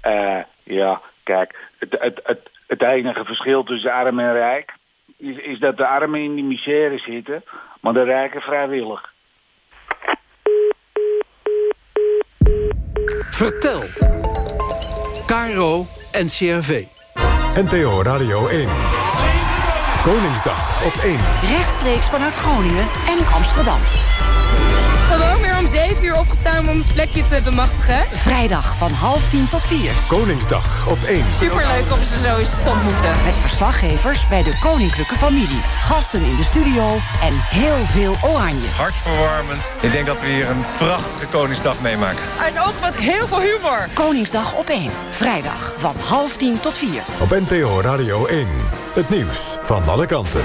eh, ja, kijk, het, het, het, het enige verschil tussen arm en rijk is, is dat de armen in die misère zitten, maar de rijken vrijwillig. Vertel. Caro en CRV. NTO Radio 1. Koningsdag op 1. Rechtstreeks vanuit Groningen en Amsterdam. 7 uur opgestaan om ons plekje te bemachtigen. Vrijdag van half tien tot vier. Koningsdag op 1. Superleuk om ze zo eens te ontmoeten. Met verslaggevers bij de koninklijke familie. Gasten in de studio en heel veel oranje. Hartverwarmend. Ik denk dat we hier een prachtige Koningsdag meemaken. En ook met heel veel humor. Koningsdag op 1. Vrijdag van half tien tot vier. Op NTO Radio 1. Het nieuws van alle kanten.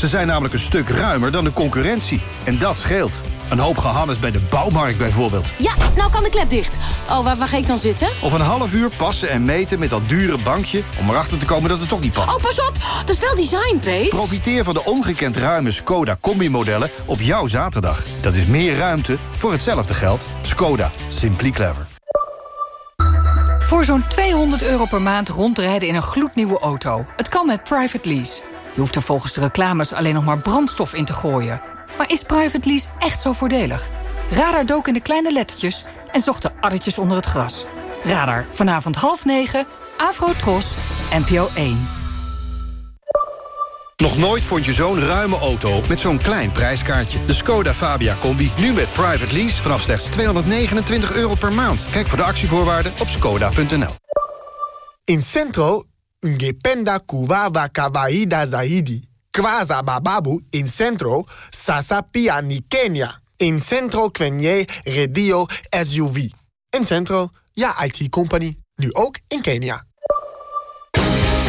Ze zijn namelijk een stuk ruimer dan de concurrentie. En dat scheelt. Een hoop gehannes bij de bouwmarkt bijvoorbeeld. Ja, nou kan de klep dicht. Oh, waar, waar ga ik dan zitten? Of een half uur passen en meten met dat dure bankje... om erachter te komen dat het toch niet past. Oh, pas op! Dat is wel design, Pete. Profiteer van de ongekend ruime Skoda combimodellen op jouw zaterdag. Dat is meer ruimte voor hetzelfde geld. Skoda. Simply clever. Voor zo'n 200 euro per maand rondrijden in een gloednieuwe auto. Het kan met private lease. Je hoeft er volgens de reclames alleen nog maar brandstof in te gooien. Maar is private lease echt zo voordelig? Radar dook in de kleine lettertjes en zocht de addertjes onder het gras. Radar, vanavond half negen, Afro Tros, NPO 1. Nog nooit vond je zo'n ruime auto met zo'n klein prijskaartje. De Skoda Fabia Combi, nu met private lease vanaf slechts 229 euro per maand. Kijk voor de actievoorwaarden op skoda.nl. In Centro, ungependa kuwawa kawaida zaidi. Kwaza bababu in Centro, sasa pia ni Kenya. In Centro kwenye redio SUV. In Centro, ja IT-company. Nu ook in Kenia.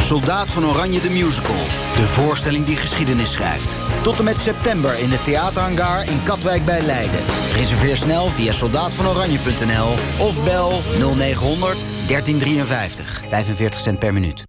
Soldaat van Oranje de Musical. De voorstelling die geschiedenis schrijft. Tot en met september in de theaterhangar in Katwijk bij Leiden. Reserveer snel via soldaatvanoranje.nl of bel 0900 1353. 45 cent per minuut.